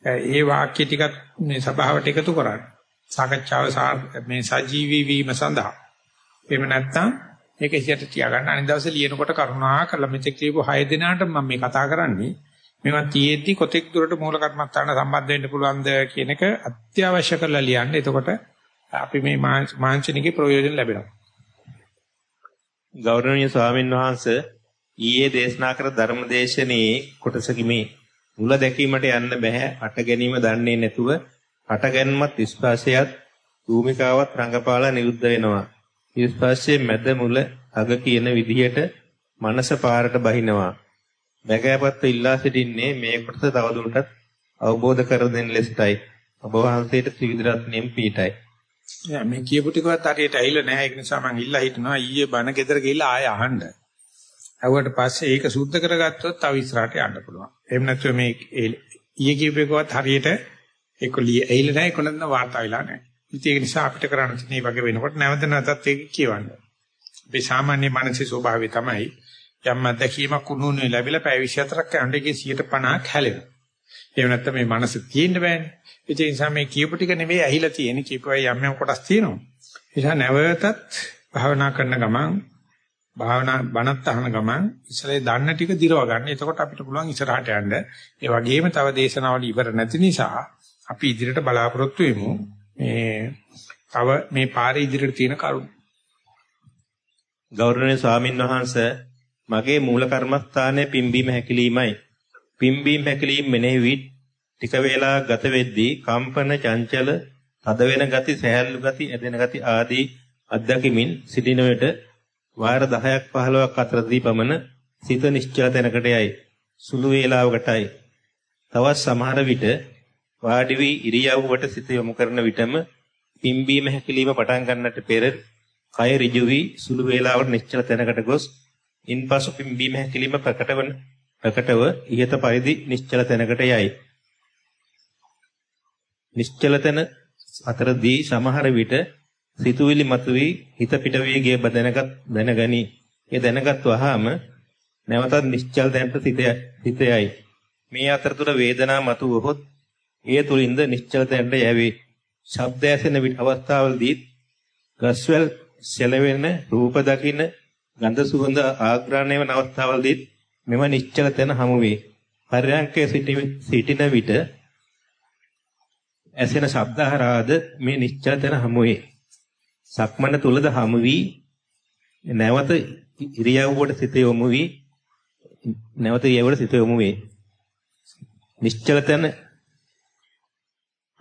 Speaker 1: ඒ වාක්‍ය ටිකත් මේ සභාවට එකතු කරන්න. සාකච්ඡාව මේ සජීවී වීම සඳහා. එහෙම නැත්නම් ඒක ඉසියට තියාගන්න. අනිත් දවසේ ලියනකොට කරුණා කරලා මෙතෙක් කියපු 6 දිනාට මම මේ කතා කරන්නේ. මේවා තියෙද්දි කොතෙක් දුරට මූල කර්මස්ථාන සම්බන්ධ වෙන්න පුළුවන්ද කියන එක අත්‍යවශ්‍ය කරලා ලියන්න. එතකොට අපි මේ මාංශනිකේ ප්‍රයෝජන ලැබෙනවා.
Speaker 2: ගෞරවනීය ස්වාමින් වහන්සේ ඊයේ දේශනා කර ධර්මදේශනයේ කොටසකි මේ. මුල දැකීමට යන්න බෑ. අට ගැනීම දන්නේ නැතුව අට ගැනීමත් ස්පර්ශයත් භූමිකාවත් රංගපාලා නිරුද්ධ වෙනවා. ස්පර්ශයේ මැද මුල අග කියන විදිහට මනස පාරට බහිනවා. බැගෑපත්ව ඉල්ලා සිටින්නේ මේ කොටස තවදුරටත් අවබෝධ කර දෙන්න ලෙසටයි. ඔබ වහන්සේට ත්‍රිවිධ රත්නයෙන් පීඨයි.
Speaker 1: මේ කියපු ටිකවත් හරියට ඇහිලා නැහැ. ඒක නිසා මම ඉල්ලා හිටනවා ඊයේ බණ ගෙදර ගිහිල්ලා ආයෙ අහන්න. ඇහුවට පස්සේ ඒක සුද්ධ කරගත්තොත් තව ඉස්සරහට යන්න පුළුවන්. එහෙම නැත්නම් මේ ඊයේ කියපු එකවත් හරියට ඒක ඇහිලා නැහැ. ඒක නැත්නම් වාර්තා වෙලා නැහැ. ඉතින් ඒක නිසා අපිට කරන්න තියෙන මේ වගේ වෙනකොට නැවත නැවතත් ඒක කියවන්න. අපි සාමාන්‍ය මානසික ස්වභාවය තමයි යම් අත්දැකීමක් උණුනේ ලැබිලා පැය 24ක් යනකොට ඒකේ 150ක් හැලෙනවා. එහෙම නැත්නම් මේ මනස තියෙන්න බෑනේ. ඒ නිසා මේ කියපු ටික නෙවෙයි ඇහිලා තියෙන්නේ කියපුවා යම් යම් කොටස් තියෙනවා. ඒ නිසා නැවතත් භාවනා කරන ගමන් භාවනා බණත් අහන ගමන් ඉස්සරේ දන්න ටික දිරව ගන්න. එතකොට අපිට පුළුවන් ඉස්සරහට යන්න. ඒ වගේම තව දේශනාවල ඉවර නැති නිසා අපි ඉදිරියට බලාපොරොත්තු වෙමු. මේ තව මේ පාරේ ඉදිරියට තියෙන කරුණු.
Speaker 2: ගෞරවනීය ස්වාමින් වහන්සේ මගේ මූල කර්මස්ථානයේ පිම්බීම හැකිලීමයි. පිම්බීම හැකිලීම මෙනෙහි වී ටික වේලා ගත වෙද්දී කම්පන චංචල තද වෙන ගති සහැල්ලු ගති ඇදෙන ගති ආදී අත්දැකීමින් සිටින විට වාර 10ක් 15ක් අතරදී පමණ සිත නිශ්චල තැනකට යයි. සුළු වේලාවකටයි. තවත් සමහර විට වාඩි වී ඉරියව්වට සිත යොමු කරන විටම පිම්බීම හැකිලිම පටන් ගන්නට පෙර කය ඍජු වී සුළු වේලාවකට නිශ්චල තැනකට ගොස් ඉන්පසු පිම්බීම හැකිලිම ප්‍රකටවන ප්‍රකටව ඉහත පරිදි නිශ්චල තැනකට යයි. නිශ්චල තැන අතරදී සමහර විට සිතුවිලි මතුවී හිත පිට වී ගිය බදනගත් දැනගනි. ඒ දැනගත් වහාම නැවතත් නිශ්චල තැනට සිත යයි. මේ අතරතුර වේදනා මතුවහොත් ඒ තුලින්ද නිශ්චල තැනට යැවේ. ශබ්ද ඇසෙන විට අවස්ථාවලදී ගස්වැල් සැලවෙන රූප දකින ගන්ධ සුවඳ ආග්‍රහණය වන අවස්ථාවලදී මෙම නිශ්චල තැන හමු වේ. පරයන්කේ සිටින විට ඇසෙන ශබ්ද හරහාද මේ නිශ්චල තැන හමු වේ. සක්මන තුලද හමු වී නැවත ඉරියව්වට සිත යොමු වී නැවත ඉරියව්වට සිත යොමු වේ. නිශ්චල තැන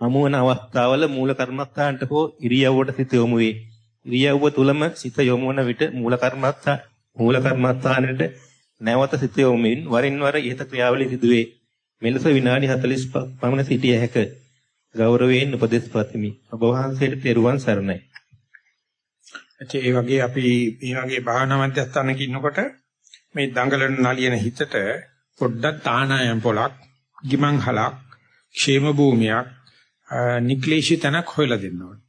Speaker 2: හමු වන අවස්ථාවල මූල කර්මස්ථානට හෝ ඉරියව්වට සිත යොමු වේ. ඉරියව්ව තුලම සිත යොමු වන විට මූල කර්මස්ථාන මූල කර්මස්ථානයේ නැවත සිත යොමුමින් වරින් වර ඉහත ක්‍රියාවලිය සිදුවේ. මෙලෙස විනාඩි 40 පමණ සිටිය හැක. ගෞරවයෙන් උපදෙස් පතමි. ඔබ වහන්සේට තෙරුවන් සරණයි.
Speaker 1: ඒ වගේ අපි මේ වගේ භාවනා මධ්‍යස්ථානක ඉන්නකොට මේ දඟලන නලියන හිතට පොඩ්ඩක් තානායම් පොලක්, ගිමන් හලක්, ക്ഷേම භූමියක්, නික්ලේශී තනක් හොයලා දෙන්න ඕනේ.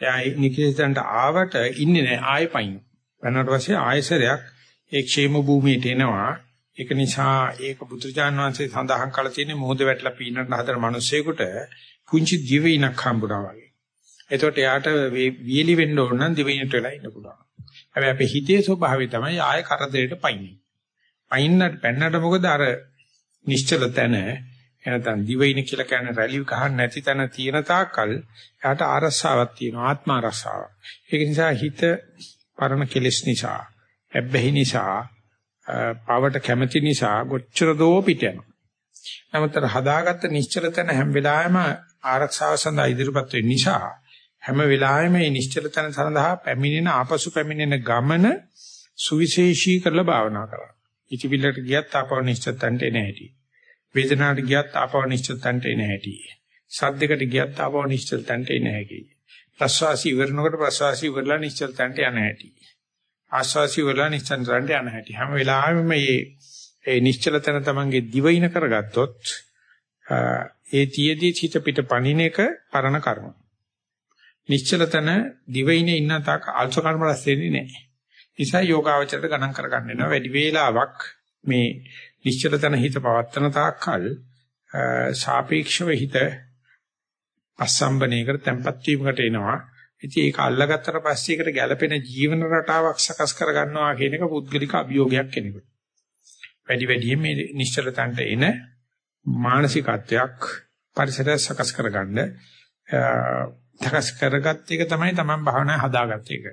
Speaker 1: එයා නික්ලේශයන්ට ආවට ඉන්නේ නැහැ ආයෙ පයින්. වෙනකොට පස්සේ ආයෙසරයක් ඒ ക്ഷേම භූමියට එනවා. ඒක නිසා ඒක බුදුචාන් වහන්සේ සඳහන් කළ තියෙන මොහොත වැටලා පීනන හතර මිනිස්සෙකුට පුංචි දිවයිනක් හම්බුනා වගේ. එතකොට යාට වීලි වෙන්න ඕන නම් දිවයිනට වෙලා ඉන්න පුළුවන්. හැබැයි අපේ හිතේ ස්වභාවය තමයි ආය කරදරයට පයින්නේ. පයින්නට පැන්නට මොකද අර නිශ්චල තැන එනතන් දිවයින කියලා කියන්නේ රැලි ගහන්න නැති තැන තියෙන තාක්කල් එයාට ආරස්සාවක් තියෙනවා ආත්ම ආරස්සාවක්. ඒක නිසා හිත පරණ කෙලෙස් නිසා, හැබ්බැහි නිසා, පවට කැමැති නිසා ගොච්චර දෝ පිට යනවා. නමුත් හදාගත්ත නිශ්චල තැන හැම වෙලාවෙම ආරක්ෂාව සඳහා ඉදිරිපත් වෙන නිසා හැම වෙලාවෙම මේ නිශ්චල තැන සඳහා පැමිණෙන ආපසු පැමිණෙන ගමන සුවිශේෂී කරලා භාවනා කරා. ඉතිවිල්ලට ගියත් ආපව නිශ්චල තැනට එන හැටි. වේදනාවට ගියත් ආපව නිශ්චල තැනට එන හැටි. සද්දයකට ගියත් ආපව නිශ්චල තැනට එන හැටි. ප්‍රසවාසී ඉවරනකොට ප්‍රසවාසී ඉවරලා නිශ්චල තැනට යන හැටි. ආස්වාසී ඉවරලා නිශ්චල තැනට යන හැටි. හැම වෙලාවෙම මේ ඒ නිශ්චල තැන තමන්ගේ දිවයින කරගත්තොත් ඒ තියේදී හිත පිට පණින එක පරණ කර්ම. නිශ්චල තැන දිවයිනේ ඉන්න තාක් ආල්ස කර්ම රැස් වෙන්නේ නැහැ. නිසා යෝගාවචරයට ගණන් කරගන්න වෙනවා වැඩි වේලාවක් මේ නිශ්චල තැන හිත පවත්තන තාක්කල් සාපේක්ෂව හිත අසම්බනයකට tempat වීමකට එනවා. ඉතින් ඒක අල්ලගත්තට පස්සේ ඒකට ගැළපෙන ජීවන රටාවක් සකස් කරගන්නවා කියන එක පුද්ගලික අභියෝගයක් කෙනෙකුට. වැඩි වැඩියෙන් මේ නිශ්චල තැනට එන මානසිකත්වයක් පරිසරය සකස් කරගන්න සකස් කරගත් එක තමයි තමන් භාවනාවේ හදාගත්ත එක.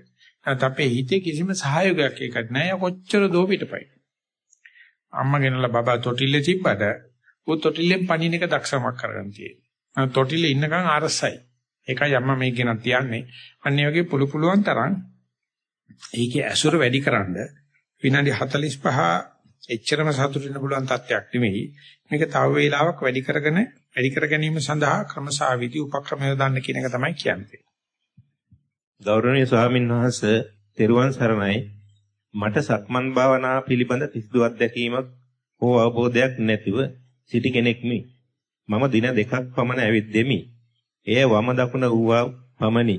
Speaker 1: නැත්නම් අපේ හිතේ කිසිම සහයෝගයක් ඒකට නැහැ. කොච්චර දෝ පිටපයි. අම්මා ගෙනලා බබා තොටිල්ලේ තිබ්බට ඌ තොටිල්ලෙන් පණින එක දක්ෂමක් කරගන්න තියෙනවා. තොටිල්ලේ ඉන්නකන් අරසයි. ඒකයි අම්මා මේක ගෙනත් තියන්නේ. අන්න ඒ වගේ පුළු පුළුවන් තරම් ඒකේ ඇසුර වැඩිකරනද විනාඩි 45 එච්චරම සතුටින් පුළුවන් තත්යක් නෙමෙයි. මේක තව වේලාවක් වැඩි කරගෙන වැඩි කර ගැනීම සඳහා ක්‍රමසාවිදි උපක්‍රම යොදන්න කියන එක තමයි කියන්නේ.
Speaker 2: ගෞරවනීය ස්වාමීන් වහන්සේ තෙරුවන් සරණයි. මට සක්මන් භාවනා පිළිබඳ කිසිදු අත්දැකීමක් හෝ අවබෝධයක් නැතිව සිටි කෙනෙක්මි. මම දින දෙකක් පමණ ඇවිද්දෙමි. එය වම දකුණ වූවා පමණි.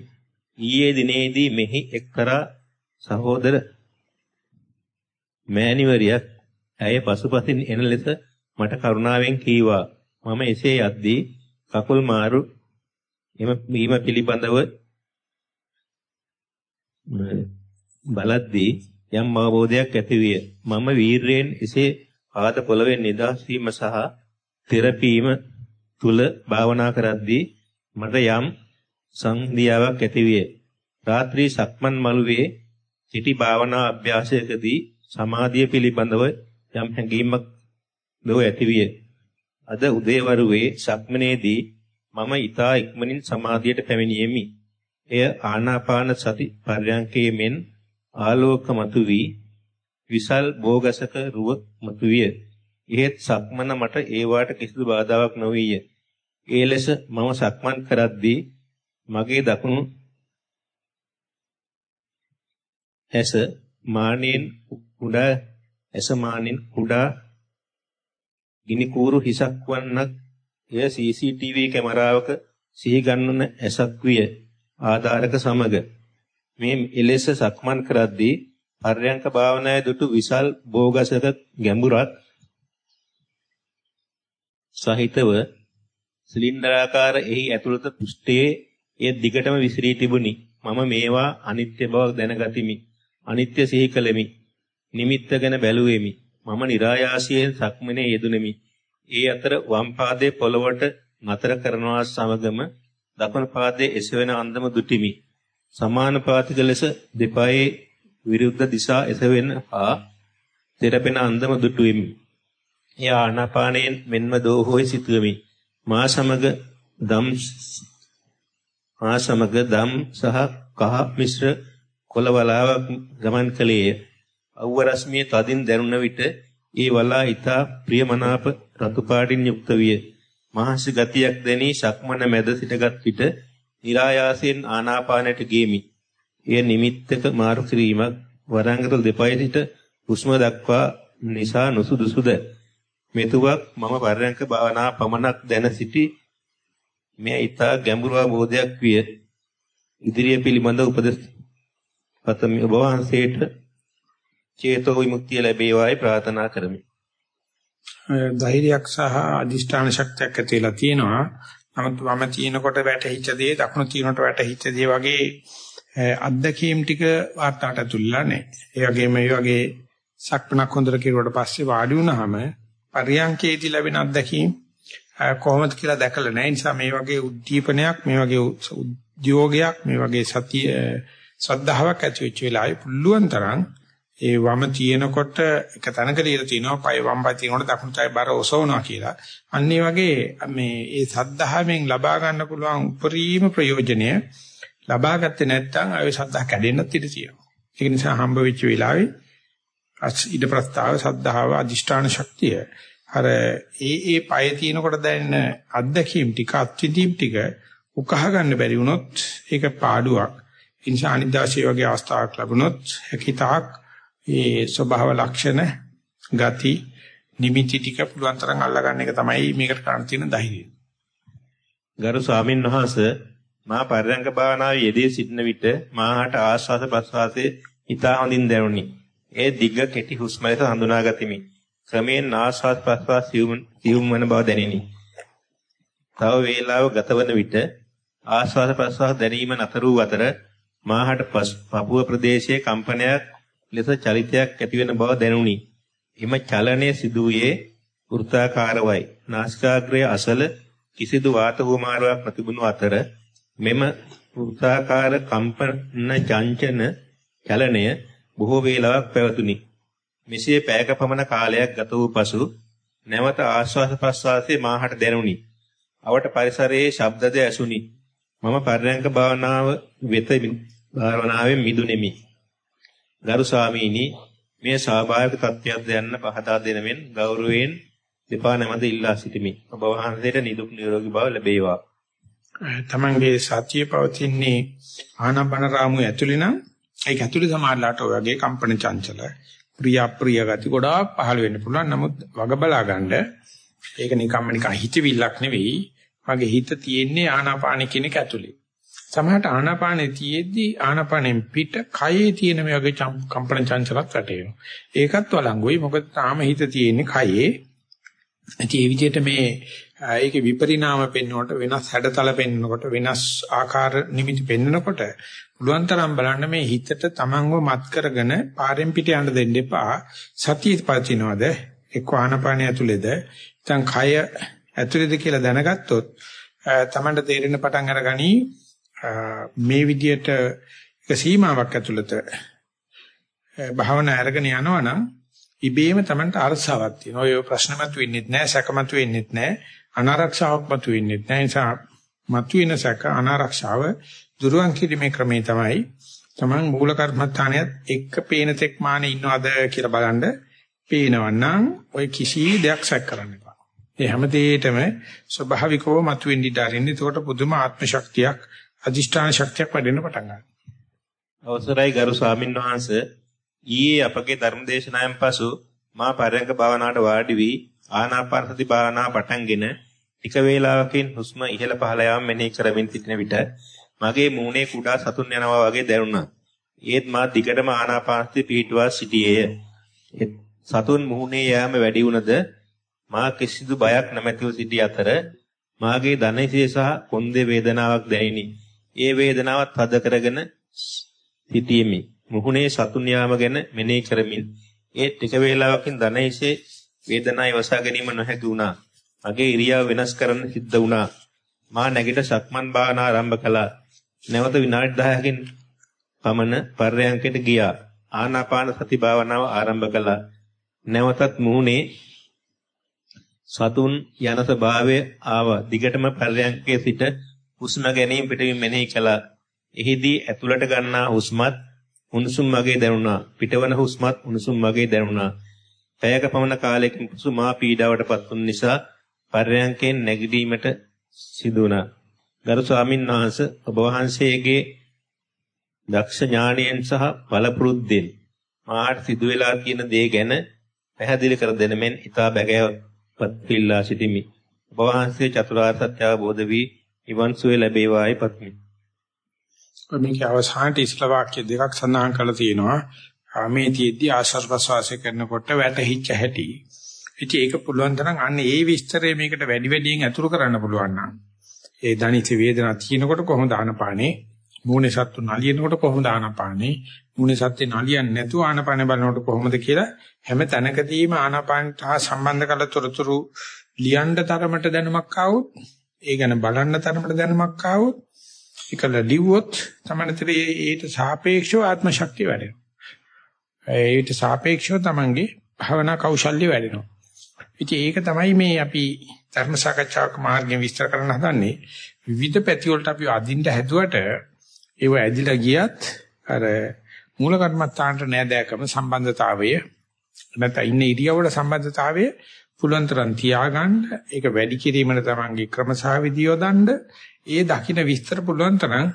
Speaker 2: ඊයේ දිනේදී මෙහි එක්තරා සහෝදර මෑණිවරියක් ඇය පසුපසින් එන ලෙස මට කරුණාවෙන් කීවා. මම එසේ යද්දී කකුල් මාරු එම වීම පිළිබඳව බලද්දී යම් අවබෝධයක් ඇතිවිය. මම වීරයෙන් එසේ ආද පොළවෙන් නිදහස් වීම සහ තෙරපීම තුල භාවනා කරද්දී මට යම් සංධියාවක් ඇතිවිය. රාත්‍රී සක්මන් මළුවේ සිටි භාවනා අභ්‍යාසයකදී සමාධිය පිළිබඳව යම් හැඟීමක් ලෝ ඇතිවිය. අද උදේවරුවේ සක්මනේදී මම ඊතා ඉක්මනින් සමාධියට පැමිණියෙමි. එය ආනාපාන සති පර්යංකයේ මෙන් ආලෝක මතුවී විසල් භෝගසක රුව මතුවිය. එහෙත් සක්මන මට ඒවාට කිසිදු බාධාවක් නොවිය. ඒ ලෙස මම සක්මන් කරද්දී මගේ දකුණු ඇස මානෙන් කුඩා ඇස මානෙන් කුඩා ගිනි කූරු හිසක් වන්නක් එය CCTV කැමරාවක සිහි ගන්නන ඇසක් විය ආධාරක සමග මේ එලෙස සක්මන් කරද්දී පර්යංක භාවනාවේ දුටු විසල් භෝගසක ගැඹුරක් සහිතව සිලින්ඩරාකාර එහි ඇතුළත පෘෂ්ඨයේ එය දිගටම විසිරී තිබුණි. මම මේවා අනිත්‍ය බව දැනගතිමි. අනිත්‍ය සිහි කළෙමි. නිමිත්ත ගැන බැලුවෙමි. මම નિરાයාසයෙන් සක්මනේ යෙදුණෙමි. ඒ අතර වම් පාදයේ පොළවට නතර කරනවා සමගම දකුණු පාදයේ එසවෙන අන්දම දුටිමි. සමානුපාතික ලෙස දෙපායේ විරුද්ධ දිශා එසවෙන හා තෙරපෙන අන්දම දුටුවෙමි. එය ආනාපානයෙන් මෙන්ම දෝහොයි සිටුවෙමි. මා සමග දම් මා සමග දම් සහ කහ මිශ්‍ර කොළ වලාවක් ගමන් කළේය. අවුව රශ්මිය තදින් දැනුන විට ඒ වලා ඊතා ප්‍රියමනාප රතු පාටින් යුක්ත විය. මහසි ගතියක් දැනී ශක්මන මැද සිටගත් විට નિરાයාසයෙන් ආනාපානයට ගියමි. එය නිමිත්තක මාරු කිරීමක් වරංගතල දෙපය සිට හුස්ම දක්වා නිසා නුසුදුසුද මෙතුවක් මම පරයන්ක භාවනා පමණක් දැන සිටි මෙය ඊතා ගැඹුරු අවබෝධයක් විය ඉදිරිය පිළිබඳ උපදෙස් පතමි ඔබ වහන්සේට චේතෝ විමුක්තිය ලැබේවායි ප්‍රාර්ථනා කරමි.
Speaker 1: ධෛර්යයක් සහ අදිෂ්ඨාන ශක්තියක් ඇතිලා තියෙනවා. නමුත් වම තිනකොට වැටහිච්ච දේ දකුණු තිනකොට වැටහිච්ච දේ වගේ අත්දැකීම් ටික වාර්තාට ඇතුල්ලා නැහැ. ඒ වගේම මේ වගේ සක්මනක් හොඳට කෙරුවට පස්සේ වාඩි වුණාම පරියන්කේදී ලැබෙන අත්දැකීම් කොහොමද කියලා දැකලා නැහැ. නිසා මේ වගේ උද්දීපනයක්, මේ වගේ උද්‍යෝගයක්, මේ වගේ සතිය ශ්‍රද්ධාවක් ඇති වෙච්ච වෙලාවේ පුළුවන් තරම් ඒ වම තියෙනකොට එක තැනක ලියලා තිනවා පය වම් පය තියෙනකොට දකුණු පය බර ඔසවනවා කියලා. අන්න ඒ වගේ මේ ඒ සද්ධාවෙන් ලබා ගන්න පුළුවන් උපරිම ප්‍රයෝජනය ලබා ගත්තේ නැත්නම් ආයෙ සද්ධා කැඩෙන්නත් ඉඩ තියෙනවා. ඒක නිසා හම්බ වෙච්ච වෙලාවේ ඉද ප්‍රස්තාව සද්ධාව අදිෂ්ඨාන ශක්තිය අර ඒ ඒ පය තියෙනකොට දැනෙන අත්දැකීම් ටික අත්විඳීම් ටික උකහා ගන්න බැරි වුණොත් ඒක පාඩුවක්. ඒ නිසා අනිද්දාසිය වගේ අවස්ථාවක් ලැබුණොත් හැකිතාක් ඒ ස්වභාව ලක්ෂණ ගති නිමිති ටික පුළුවන් තරම් අල්ලගන්න එක තමයි මේකට කරන්න තියෙන ධෛර්යය.
Speaker 2: ගරු ස්වාමින් වහන්සේ මා පරිරංග භාවනාවේ යෙදී සිටින විට මාහට ආස්වාද ප්‍රස්වාසයේ ඊතා හොඳින් දැනුනි. ඒ දිග කෙටි හුස්ම ලෙස හඳුනා ගතිමි. ක්‍රමයෙන් ආස්වාද ප්‍රස්වාස සියුම් වන බව දැනිනි. තව වේලාව ගතවන විට ආස්වාද ප්‍රස්වාස දැනීම නතර වූ අතර මාහට පපුව ප්‍රදේශයේ කම්පනයක් ලෙස චලිතයක් ඇතිවෙන බව දැනුනි. එම චලනයේ සිදුවේ වෘත්තාකාරවයි. නාසිකාග්‍රයේ අසල කිසිදු වාත හුමාරුවක් නොතිබුණු අතර මෙම වෘත්තාකාර කම්පන චංචන චලනය බොහෝ වේලාවක් පැවතුනි. මෙසේ පැයක පමණ කාලයක් ගත වූ පසු නැවත ආශ්වාස ප්‍රශ්වාසයේ මාහට දැනුනි. අවට පරිසරයේ ශබ්දද ඇසුනි. මම පරයන්ක භාවනාව වෙත භාවනාවෙන් මිදුනේමි. ගරු ස්වාමීනි මේ ස්වාභාවික තත්ත්වයක්ද යන්න පහදා දෙනවෙන් ගෞරවයෙන් දෙපා නැමද ඉල්ලා සිටිමි. ඔබ වහන්සේට නිදුක් නිරෝගී බව ලැබේවා.
Speaker 1: තමන්ගේ සතිය පවතින්නේ ආනාපාන රාමුව ඇතුළේ නම් ඒක ඇතුළේ සමාජලාට ඔය වගේ කම්පන චංචල ප්‍රිය අප්‍රිය ගති ගොඩාක් පහළ වෙන්න පුළුවන්. නමුත් වග බලා ගන්න ඒක නිකම්ම නිකන් හිතවිල්ලක් නෙවෙයි. මගේ හිත තියෙන්නේ ආනාපාන කියන එක ඇතුළේ. සමහරට ආනාපානේ තියෙද්දි ආනාපානෙන් පිට කයේ තියෙන මේ වගේ කම්පන චංචලත් වැටෙනවා. ඒකත් වළංගුයි. මොකද තාම හිත තියෙන්නේ කයේ. ඉතින් මේ විදිහට මේ ඒකේ විපරිණාම පෙන්වනකොට වෙනස් හැඩතල පෙන්වනකොට වෙනස් ආකාර නිමිති පෙන්වනකොට පුළුවන් තරම් බලන්න මේ හිතට තමන්ව මත් කරගෙන පාරෙන් පිට යන්න දෙන්න එපා සතිය පවතිනවද එක්ක ආනපානිය ඇතුළේද නැත්නම් කය ඇතුළේද කියලා දැනගත්තොත් තමන්ට තේරෙන පටන් අරගනි මේ විදියට එක සීමාවක් ඇතුළත භාවනා අරගෙන යනවනම් ඉබේම තමන්ට අරසාවක් තියෙනවා. ඔය ප්‍රශ්න මතුවෙන්නේ නැහැ, සැක මතුවෙන්නේ නැහැ, අනාරක්ෂාවක් මතුවෙන්නේ නැහැ. ඒ නිසා මතුවෙන සැක අනාරක්ෂාව දුරුවන් කිරීමේ ක්‍රමේ තමයි තමන් මූල කර්මස්ථානයත් එක්ක පේන තෙක් මානේ ඉන්නවද කියලා බලන්න පේනවනම් ඔය කිසි දෙයක් සැක කරන්න එපා. ඒ හැම දෙයකටම ස්වභාවිකව මතුවෙන්න ඉඩ අරින්න. ඒකට පුදුම ආත්ම ශක්තියක්, අදිෂ්ඨාන ශක්තියක් වැඩෙන්න පටන් ගන්නවා.
Speaker 2: අවසරයි ගරු ස්වාමින්වහන්සේ ඊයේ අපගේ ධර්මදේශනාවෙන් පසු මා පරයන්ක භාවනාවට වාඩි වී ආනාපාන සති භාවනාව පටන්ගෙන ටික වේලාවකින් හුස්ම ඉහළ පහළ යාම මෙනෙහි කරමින් සිටින විට මගේ මූණේ කුඩා සතුන් යනවා වගේ දැනුණා. ඒත් මා දිගටම ආනාපාන සති පිහිටුවා සිටියේය. සතුන් මුහුණේ යාම වැඩි වුණද මා කිසිදු බයක් නැමැතිව සිටි අතර මාගේ දණහිසේ සහ කොන්දේ වේදනාවක් දැනිනි. ඒ වේදනාවත් හද කරගෙන සිටීමේ මුහුණේ සතුන් යාම ගැන මෙනෙහි කරමින් ඒ ටික වේලාවකින් දණහිසේ වේදනාව ඉවසා ගැනීම නොහැකි වුණා. මගේ ඉරියව් වෙනස් කරන්න සිද්ධ වුණා. මා නැගිට සක්මන් භාවනා ආරම්භ කළා. නැවත විනාඩි 10කින් පමණ පර්යංකයට ගියා. ආනාපාන සති භාවනාව ආරම්භ කළා. නැවතත් මුහුණේ සතුන් යන ස්වභාවය ආවා. දිගටම පර්යංකයේ සිට හුස්ම ගැනීම පිටවීම මෙනෙහි කළා. එහිදී ඇතුළට ගන්නා හුස්මත් උණුසුම් වගේ දැනුණා. පිටවන හුස්මත් උණුසුම් වගේ දැනුණා. පැයක පමණ කාලයකින් පසු මා පීඩාවටපත් වුන නිසා පර්යංකයෙන් නැගිටීමට සිදු වුණා. ගරු ස්වාමීන් වහන්සේ ඔබ වහන්සේගේ දක්ෂ ඥාණයෙන් සහ බලපෘද්දෙන් මාට සිදු වෙලා තියෙන දේ ගැන පැහැදිලි කර දෙන මෙන් ඉතා බැගෑවත් පිල්ලා සිටිමි. ඔබ වහන්සේ චතුරාර්ය සත්‍ය අවබෝධ වී නිවන් සුවය ලැබේවායි පත්මි.
Speaker 1: මේක අවසානයේ ඉස්ලා වාක්‍ය දෙකක් සඳහන් කරලා තියෙනවා. මේ තියෙද්දි ආශ්වාස ප්‍රශ්වාසය කරනකොට වැටහිච්ච හැටි. ඉතින් ඒක පුළුවන් තරම් අන්න ඒ විස්තරය මේකට වැඩි වැඩියෙන් ඇතුළු කරන්න පුළුවන් නම් ඒ දණිත වේදනා තියෙනකොට කොහොමද ආනපානේ මූණේ සත්තු නලියනකොට කොහොමද ආනපානේ මූණේ සත්ත්ේ නලියන්නේ නැතුව ආනපානේ බලනකොට කොහොමද කියලා හැම තැනකදීම ආනපානට හා සම්බන්ධ කළ තොරතුරු ලියන්න තරමට දැනුමක් ආවොත් ඒ ගැන බලන්න තරමට දැනුමක් ආවොත් ඒකල ලිව්වොත් තමයි ඒට සාපේක්ෂව ආත්ම ශක්තිය වැඩෙනවා. ඒට සාපේක්ෂව තමන්ගේ භවනා කෞශල්‍ය වැඩෙනවා. ඉතින් ඒක තමයි මේ අපි ධර්ම සාකච්ඡාවක මාර්ගයෙන් විස්තර කරන්න හදන්නේ. විවිධ පැති වලට අපි අදින්න හැදුවට ඒව ඇදිලා ගියත් අර මූල කර්මත්තාන්ට නෑදෑකම සම්බන්ධතාවය නැත්නම් ඉන්න ඉරියව්වල සම්බන්ධතාවය පුළුවන් තරම් තියාගන්න ඒක වැඩි කිරීමන තමන්ගේ ක්‍රමසහවිදි යොදන්න ඒ දකින්න විස්තර පුළුවන් තරම්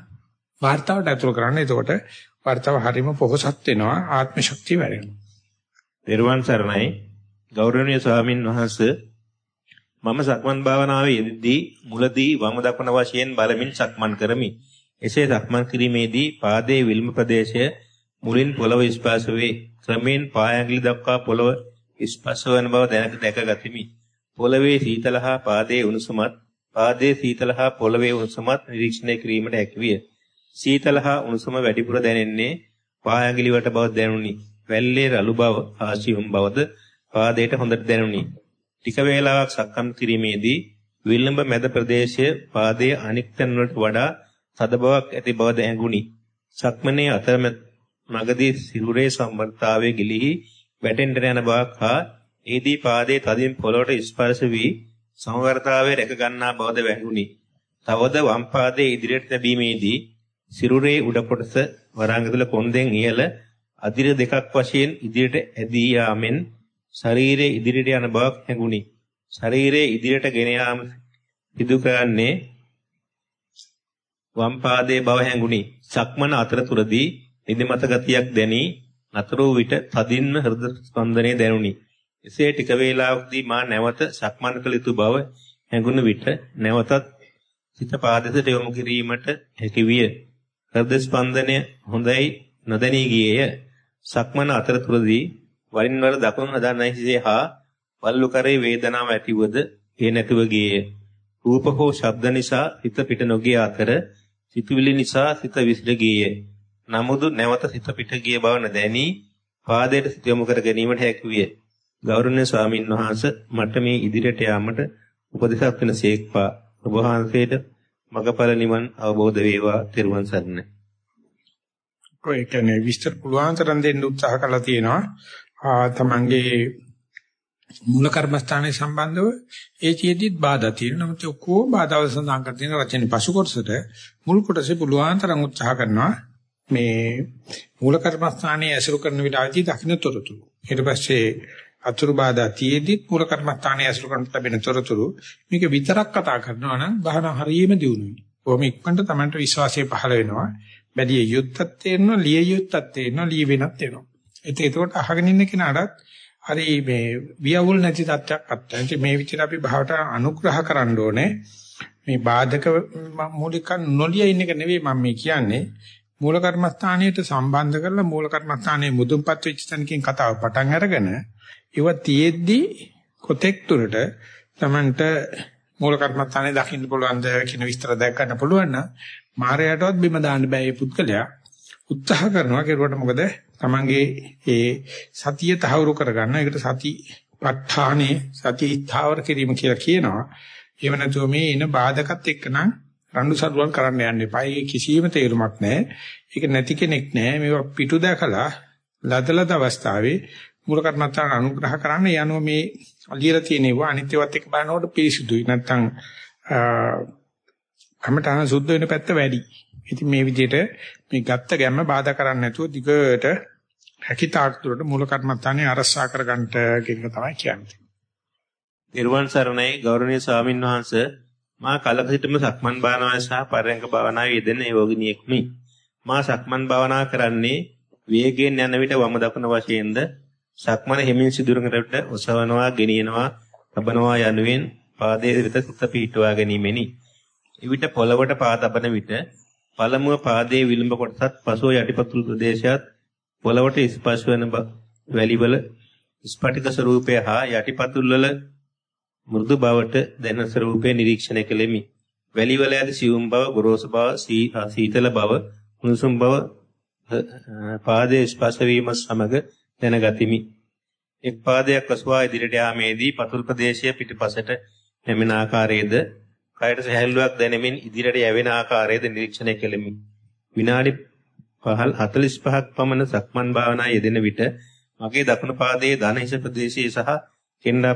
Speaker 1: වார்த்தාවට ඇතුළු කරන්න. එතකොට වார்த்தාව හරීම පොහොසත් වෙනවා ආත්ම ශක්තිය වැඩෙනවා
Speaker 2: දේරුවන් සරණයි. ගෞරවනීය ස්වාමින් වහන්සේ මම සක්මන් භාවනාවේ යෙදී මුලදී වම දකුණ වශයෙන් බලමින් සක්මන් කරමි. එසේ සක්මන් කිරීමේදී පාදයේ විල්ම ප්‍රදේශය මුලින් පොළව ස්පර්ශ වේ ක්‍රමෙන් පාය ඇඟිලි දක්වා පොළව ස්පර්ශ වන බව දැනට දැකගතිමි. පොළවේ සීතල හා පාදයේ උණුසුමත් පාදයේ සීතල හා පොළවේ උණුසුමත් නිරීක්ෂණය කිරීමට හැකිය. සීතල හා උණුසුම වැඩිපුර දැනෙන්නේ පායඟිලි වලට බව දැනුනි. වැල්ලේ රළු බව ආශිවම් බවද පාදයට හොඳට දැනුනි. ටික වේලාවක් සක්මන් කිරීමේදී විලම්භ මැද ප්‍රදේශය පාදයේ අනික් තැන් වලට වඩා තද බවක් ඇති බව දැඟුනි. සක්මනේ අතරමැද මගදී සිරුරේ සම්බන්ධතාවයේ ගිලිහි වැටෙන්න යන බවක් හා ඒදී පාදයේ තදින් පොළොවට ස්පර්ශ වී සමවර්තාවයේ රැක ගන්නා බවද වැටහුණි. තවද වම් පාදයේ ඉදිරියට තැබීමේදී සිරුරේ උඩ කොටස වරාංගතුල කොන්දෙන් ඉහළ අදිර දෙකක් වශයෙන් ඉදිරියට ඇදී යාමෙන් ශරීරයේ ඉදිරියට යන බවක් හැඟුණි. ශරීරයේ ඉදිරියට ගෙන යාම සිදු කරන්නේ වම් පාදයේ බව හැඟුණි. සක්මන අතරතුරදී නිදිමත ගතියක් දැනි නතර වූ විට තදින්ම හෘද ස්පන්දනය දැනුනි. එසේ ටික වේලාවකදී මා නැවත සක්මන් කළ යුතු බව හැඟුණු විට නැවතත් සිත පාදයට යොමු කිරීමට හැකි විය. හෘද ස්පන්දනය හොඳයි නොදැනී ගියේය. සක්මන අතරතුරදී වරින් වර දකුණු හදන්නයිසේ හා වල්ලු කරේ වේදනාවක් ඇතිවද ඒ නැතිව ගියේය. රූප හෝ ශබ්ද නිසා හිත පිට නොගිය අතර සිතුවිලි නිසා සිත විසිර ගියේය. නමුදු නැවත සිත පිට ගිය බව නොදැනී පාදයට සිත යොමු කර ගැනීමට හැකි විය. ගෞරවනීය ස්වාමීන් වහන්ස මට මේ ඉදිරියට යාමට උපදෙසක් වෙන සේක්පා ඔබ වහන්සේට මගපල නිවන් අවබෝධ වේවා තෙරුවන් සරණයි.
Speaker 1: කොයි කියන්නේ විස්තර පුළුවන් තරම් දෙන්න උත්සාහ කළා තියෙනවා. තමන්ගේ මූල කර්මස්ථානයේ සම්බන්ධව ඒ චේතිත් බාධා තියෙනවා. නමුත් ඔක්කොම බාධාවල් සඳහන් කර තියෙන රචනයේ පසු කොටසට මුල් කොටසේ පුළුවන් තරම් උත්සාහ කරනවා. මේ මූල කර්මස්ථානයේ ඇසුරු කරන විලාදී දකින්න තොරතුරු. ඊට පස්සේ අතුරු බාධා තියේදී මූල කර්මස්ථානයේ ඇසුරු කරන ලැබෙන තොරතුරු මේක විතරක් කතා කරනවා නම් බහන හරියම දියුණුවයි. කොහොම ඉක්මනට Tamanට විශ්වාසය පහළ වෙනවා. බැලිය යුත්තක් තේරෙනවා, ලිය යුත්තක් තේරෙනවා, ලිය වෙනක් තේරෙනවා. ඒක ඒකට අහගෙන ඉන්න කෙනාටත් හරි මේ වියවුල් නැති තත්ත්වයක් අත්දැකීම මේ විදිහට අපි භාවට අනුග්‍රහ කරන්න ඕනේ. මේ බාධක මූලික නොලිය ඉන්න එක නෙවෙයි මම මේ කියන්නේ. මූල කර්මස්ථානයට සම්බන්ධ කරලා මූල කර්මස්ථානයේ මුදුන්පත් වෙච්ච තැනකින් කතාව පටන් අරගෙන ඒව තියෙද්දි කොතෙක් තුරට Tamanට මූල කර්මස්ථානේ දකින්න පුළුවන්ද කියන විස්තර දැක් ගන්න පුළුවන් නම් මායයටවත් බිම දාන්න බෑ මේ පුද්ගලයා. උත්සාහ කරනවා කෙරුවට මොකද? Tamanගේ ඒ සතිය තහවුරු කරගන්න. ඒකට සති ප ဋ ාණේ සතිය ස්ථාවර කිරීම කියලා කියනවා. එහෙම නැතුව මේ එන බාධකත් එක්කනම් රණ්ඩු සරුවල් කරන්න යන්න එපා. ඒක කිසිම තේරුමක් නැහැ. ඒක නැති කෙනෙක් නැහැ. මේවා පිටු දැකලා ලදලද අවස්ථාවේ මූල කර්මත්තාන අනුග්‍රහ කරන්න යනවා මේ අලියලා තියෙනවා අනිත්‍යවත් එක්ක බලනකොට පිරිසුදුයි. නැත්තම් කමඨාන සුද්ධ වෙන පැත්ත වැඩි. ඉතින් මේ විදිහට මේ ගත්ත ගැම්ම බාධා කරන්නේ නැතුව දිගට හැකිතාක් දුරට මූල කර්මත්තානේ අරසා කරගන්නට කියන තමයි කියන්නේ.
Speaker 2: නිර්වාණ සරණයි ගෞරවනීය ස්වාමින් වහන්සේ මා කලක සිටම සක්මන් භාවනාව සහ පරයන්ක භාවනාවේ යෙදෙන යෝගිනියෙක්මි. මා සක්මන් භාවනා කරන්නේ වේගයෙන් යන විට වම දකුණ වශයෙන්ද සක්මන හිමින් සිදුරන විට ඔසවනවා, ගෙනියනවා, තබනවා යනුවෙන් පාදයේ විත සිත පිහිටුවා ගැනීමෙනි. එවිට පොළවට පා තබන විට පළමුව පාදයේ විලුඹ කොටසත් පසුව යටිපතුල් ප්‍රදේශයත් පොළවට ස්පර්ශ වන වැලිවල ස්පටික ස්වરૂපය හා යටිපතුල් වල මෘදු බවට දැන ස්වરૂපේ නිරීක්ෂණය කෙලෙමි. වැලිවල ඇති සියුම් බව, ගොරෝසු බව, සීතල බව, උණුසුම් බව පාදයේ ස්පර්ශ වීම සමග දැනගතිමි. එක් පාදයක් අසුවා ඉදිරියට යාමේදී පතුල් ප්‍රදේශය පිටපසට නැමෙන ආකාරයේද කයට සැහැල්ලුවක් දැනෙමින් ඉදිරියට යැවෙන ආකාරයේද නිරීක්ෂණය කෙලෙමි. විනාඩි 45ක් පමණ සක්මන් භාවනා යෙදෙන විට මගේ දකුණු පාදයේ ධන හිස ප්‍රදේශයේ සහ කෙන්ඩා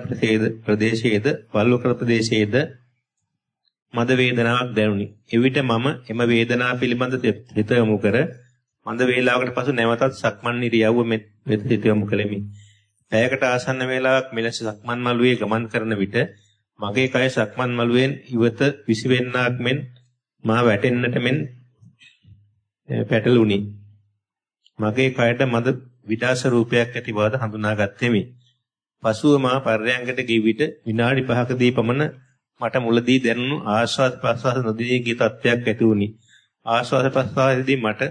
Speaker 2: ප්‍රදේශයේද වල්ලුකර ප්‍රදේශයේද මද වේදනාවක් දැනුනි. එවිට මම එම වේදනාව පිළිබඳ හිත යොමු කර මන්ද වේලාවකට පසු නැවතත් සක්මන් ඉරියව්ව වෙත හිත යොමු කළෙමි. පැයකට ආසන්න වේලාවක් මෙලෙස සක්මන් මළුවේ ගමන් කරන විට මගේ කය සක්මන් මළුවෙන් ඉවත විසිවෙන්නක් මෙන් මා වැටෙන්නට මෙන් පැටළුනි. මගේ කයට මද විඩාස රූපයක් ඇති බවද හඳුනාගත්තෙමි. පසුව මා පර්යංගකට ගිය විට විනාඩි 5කදී පමණ මට මුලදී දැනුණු ආශ්වාස ප්‍රශ්වාස නොදී ගිය තත්ත්වයක් ඇති වුණි. ආශ්වාස ප්‍රශ්වාසයේදී මට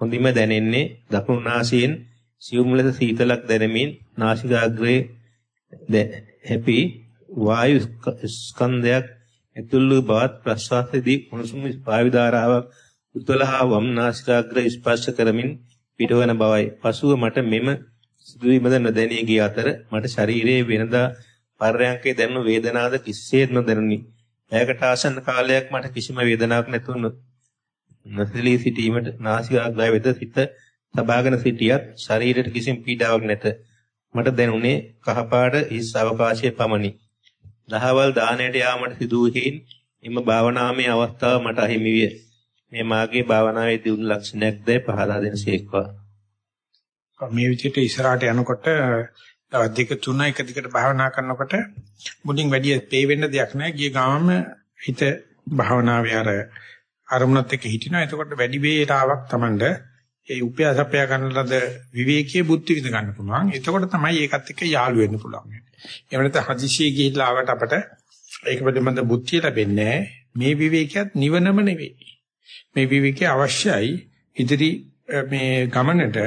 Speaker 2: හොඳින්ම දැනෙන්නේ දකුණු නාසයෙන් සියුම් ලෙස සීතලක් දැනෙමින් නාසිකාග්‍රයේ හැපි වායු ස්කන්ධයක් ඇතුළු බවත් ප්‍රශ්වාසයේදී උණුසුම් වායු ධාරාවක් උත්වලහා වම් නාසිකාග්‍රය ස්පර්ශ කරමින් පිටවන බවයි. පසුව මට මෙම සිදුවීමද නොදැනී ගිය අතර මට ශරීරයේ වෙනදා පර්යංකේ දැනුණු වේදනාවද කිසිසේත් නොදැනුනි. එයකට ආසන්න කාලයක් මට කිසිම වේදනාවක් නැතුව නොසලී සිටීමට නාසිකාග්‍රය වෙත සිත තබාගෙන සිටියත් ශරීරයට කිසිම පීඩාවක් නැත. මට දැනුනේ කහපාට හිස් අවකාශයේ පමණි. දහවල් දාණයට යාමට සිදු වූහින් එම භාවනාමය අවස්ථාව මට අහිමි විය. මේ මාගේ භාවනාවේ දියුණු ලක්ෂණයක්ද පහදා දෙනසේක්වා.
Speaker 1: මේ විදිහට ඉස්සරහට යනකොට දෙක තුන එක දිගට භාවනා කරනකොට මුලින් වැඩි පේ වෙන්න දෙයක් නැහැ. ගිය ගාම හිත භාවනාවේ අර අරමුණත් එක්ක හිටිනවා. එතකොට වැඩි වේලාවක් Tamand ඒ උපයාසපය කරන ලද විවේකයේ බුද්ධ විඳ ගන්න පුළුවන්. එතකොට තමයි ඒකත් එක්ක යාළු වෙන්න පුළුවන්. එහෙම නැත්නම් හදිසියෙ ගිහිල්ලා ආවට අපට ඒක පිළිබඳ බුද්ධිය ලැබෙන්නේ මේ විවේකයක් නිවනම නෙවෙයි. මේ විවේකයේ අවශ්‍යයි ඉදිරි මේ ගමනට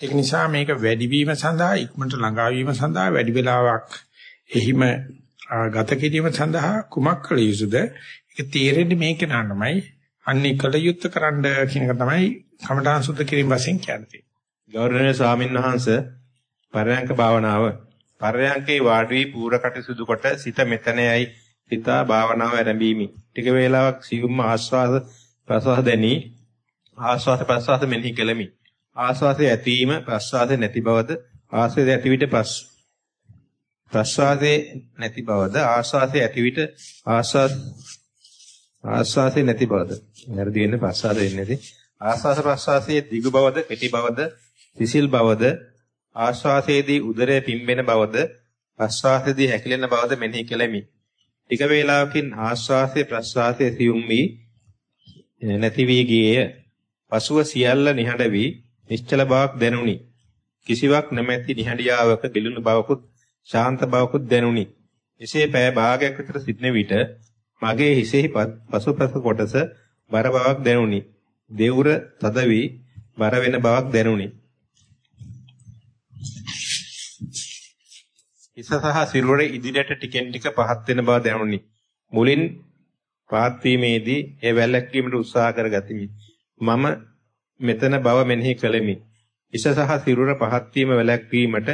Speaker 1: ඒක නිසා මේක වැඩිවීම සඳහා ඉක්මනට ළඟා වීම සඳහා වැඩි වෙලාවක් එහිම ගත කිරීම සඳහා කුමක් කළ යුතුද ඒක තීරෙන්නේ මේක නන්නමයි අන්නේ කළ යුත්තේ කරන්න කියන එක තමයි කමඨාන් සුද්ධ කිරීම වශයෙන් කියන්නේ.
Speaker 2: ගෞරවනීය ස්වාමීන් වහන්සේ පරයන්ක භාවනාව පරයන්කේ වාඩි වී පූරකට සුදු කොට සිත මෙතනයි සිතා භාවනාව ආරම්භීමි. ටික වේලාවක් සියුම්ම ආස්වාද ප්‍රසවාස දැනි ආස්වාද ප්‍රසවාස මෙනෙහි කෙලමි. ආස්වාදයේ ඇතිවීම ප්‍රසවාසයේ නැති බවද? ආස්වාදයේ ඇති විට පස් ප්‍රසවාසයේ නැති බවද? ආස්වාදයේ ඇති විට ආස්වාද ආස්වාදයේ නැති බවද? වැරදි වෙන්නේ ප්‍රසවාස වෙන්නේ නැති. ආස්වාද ප්‍රසවාසයේ දිගු බවද කෙටි බවද සිසිල් බවද? ආශ්වාසයේදී උදරය පිම්බෙන බවද? ප්‍රශ්වාසයේදී හැකිලෙන බවද මෙනෙහි කෙලෙමි. ටික වේලාවකින් ආශ්වාසයේ ප්‍රශ්වාසයේ සියුම් වී නැති වී ගියේය. පසුව සියල්ල නිහඬ වී නිශ්චල බවක් දැනුනි. කිසිවක් නැමැති නිහඬියාවක බිලුණු බවකුත් ශාන්ත බවකුත් දැනුනි. එසේ පෑ භාගයක් විතර සිටින විට මගේ හිසෙහි පසුපස කොටස බර බවක් දැනුනි. දෙවුර තද වී බර වෙන බවක් දැනුනි. හිස සහ සිරුර ඉදිරියට ටිකෙන් ටික පහත් වෙන බව දැනුනි. මුලින් පහත් වීමේදී ඒ වැළැක්වීමට උත්සාහ කරගතිමි. මම මෙතන බව මෙනෙහි කළෙමි. හිස සහ සිරුර පහත් වීම වැළැක්වීමට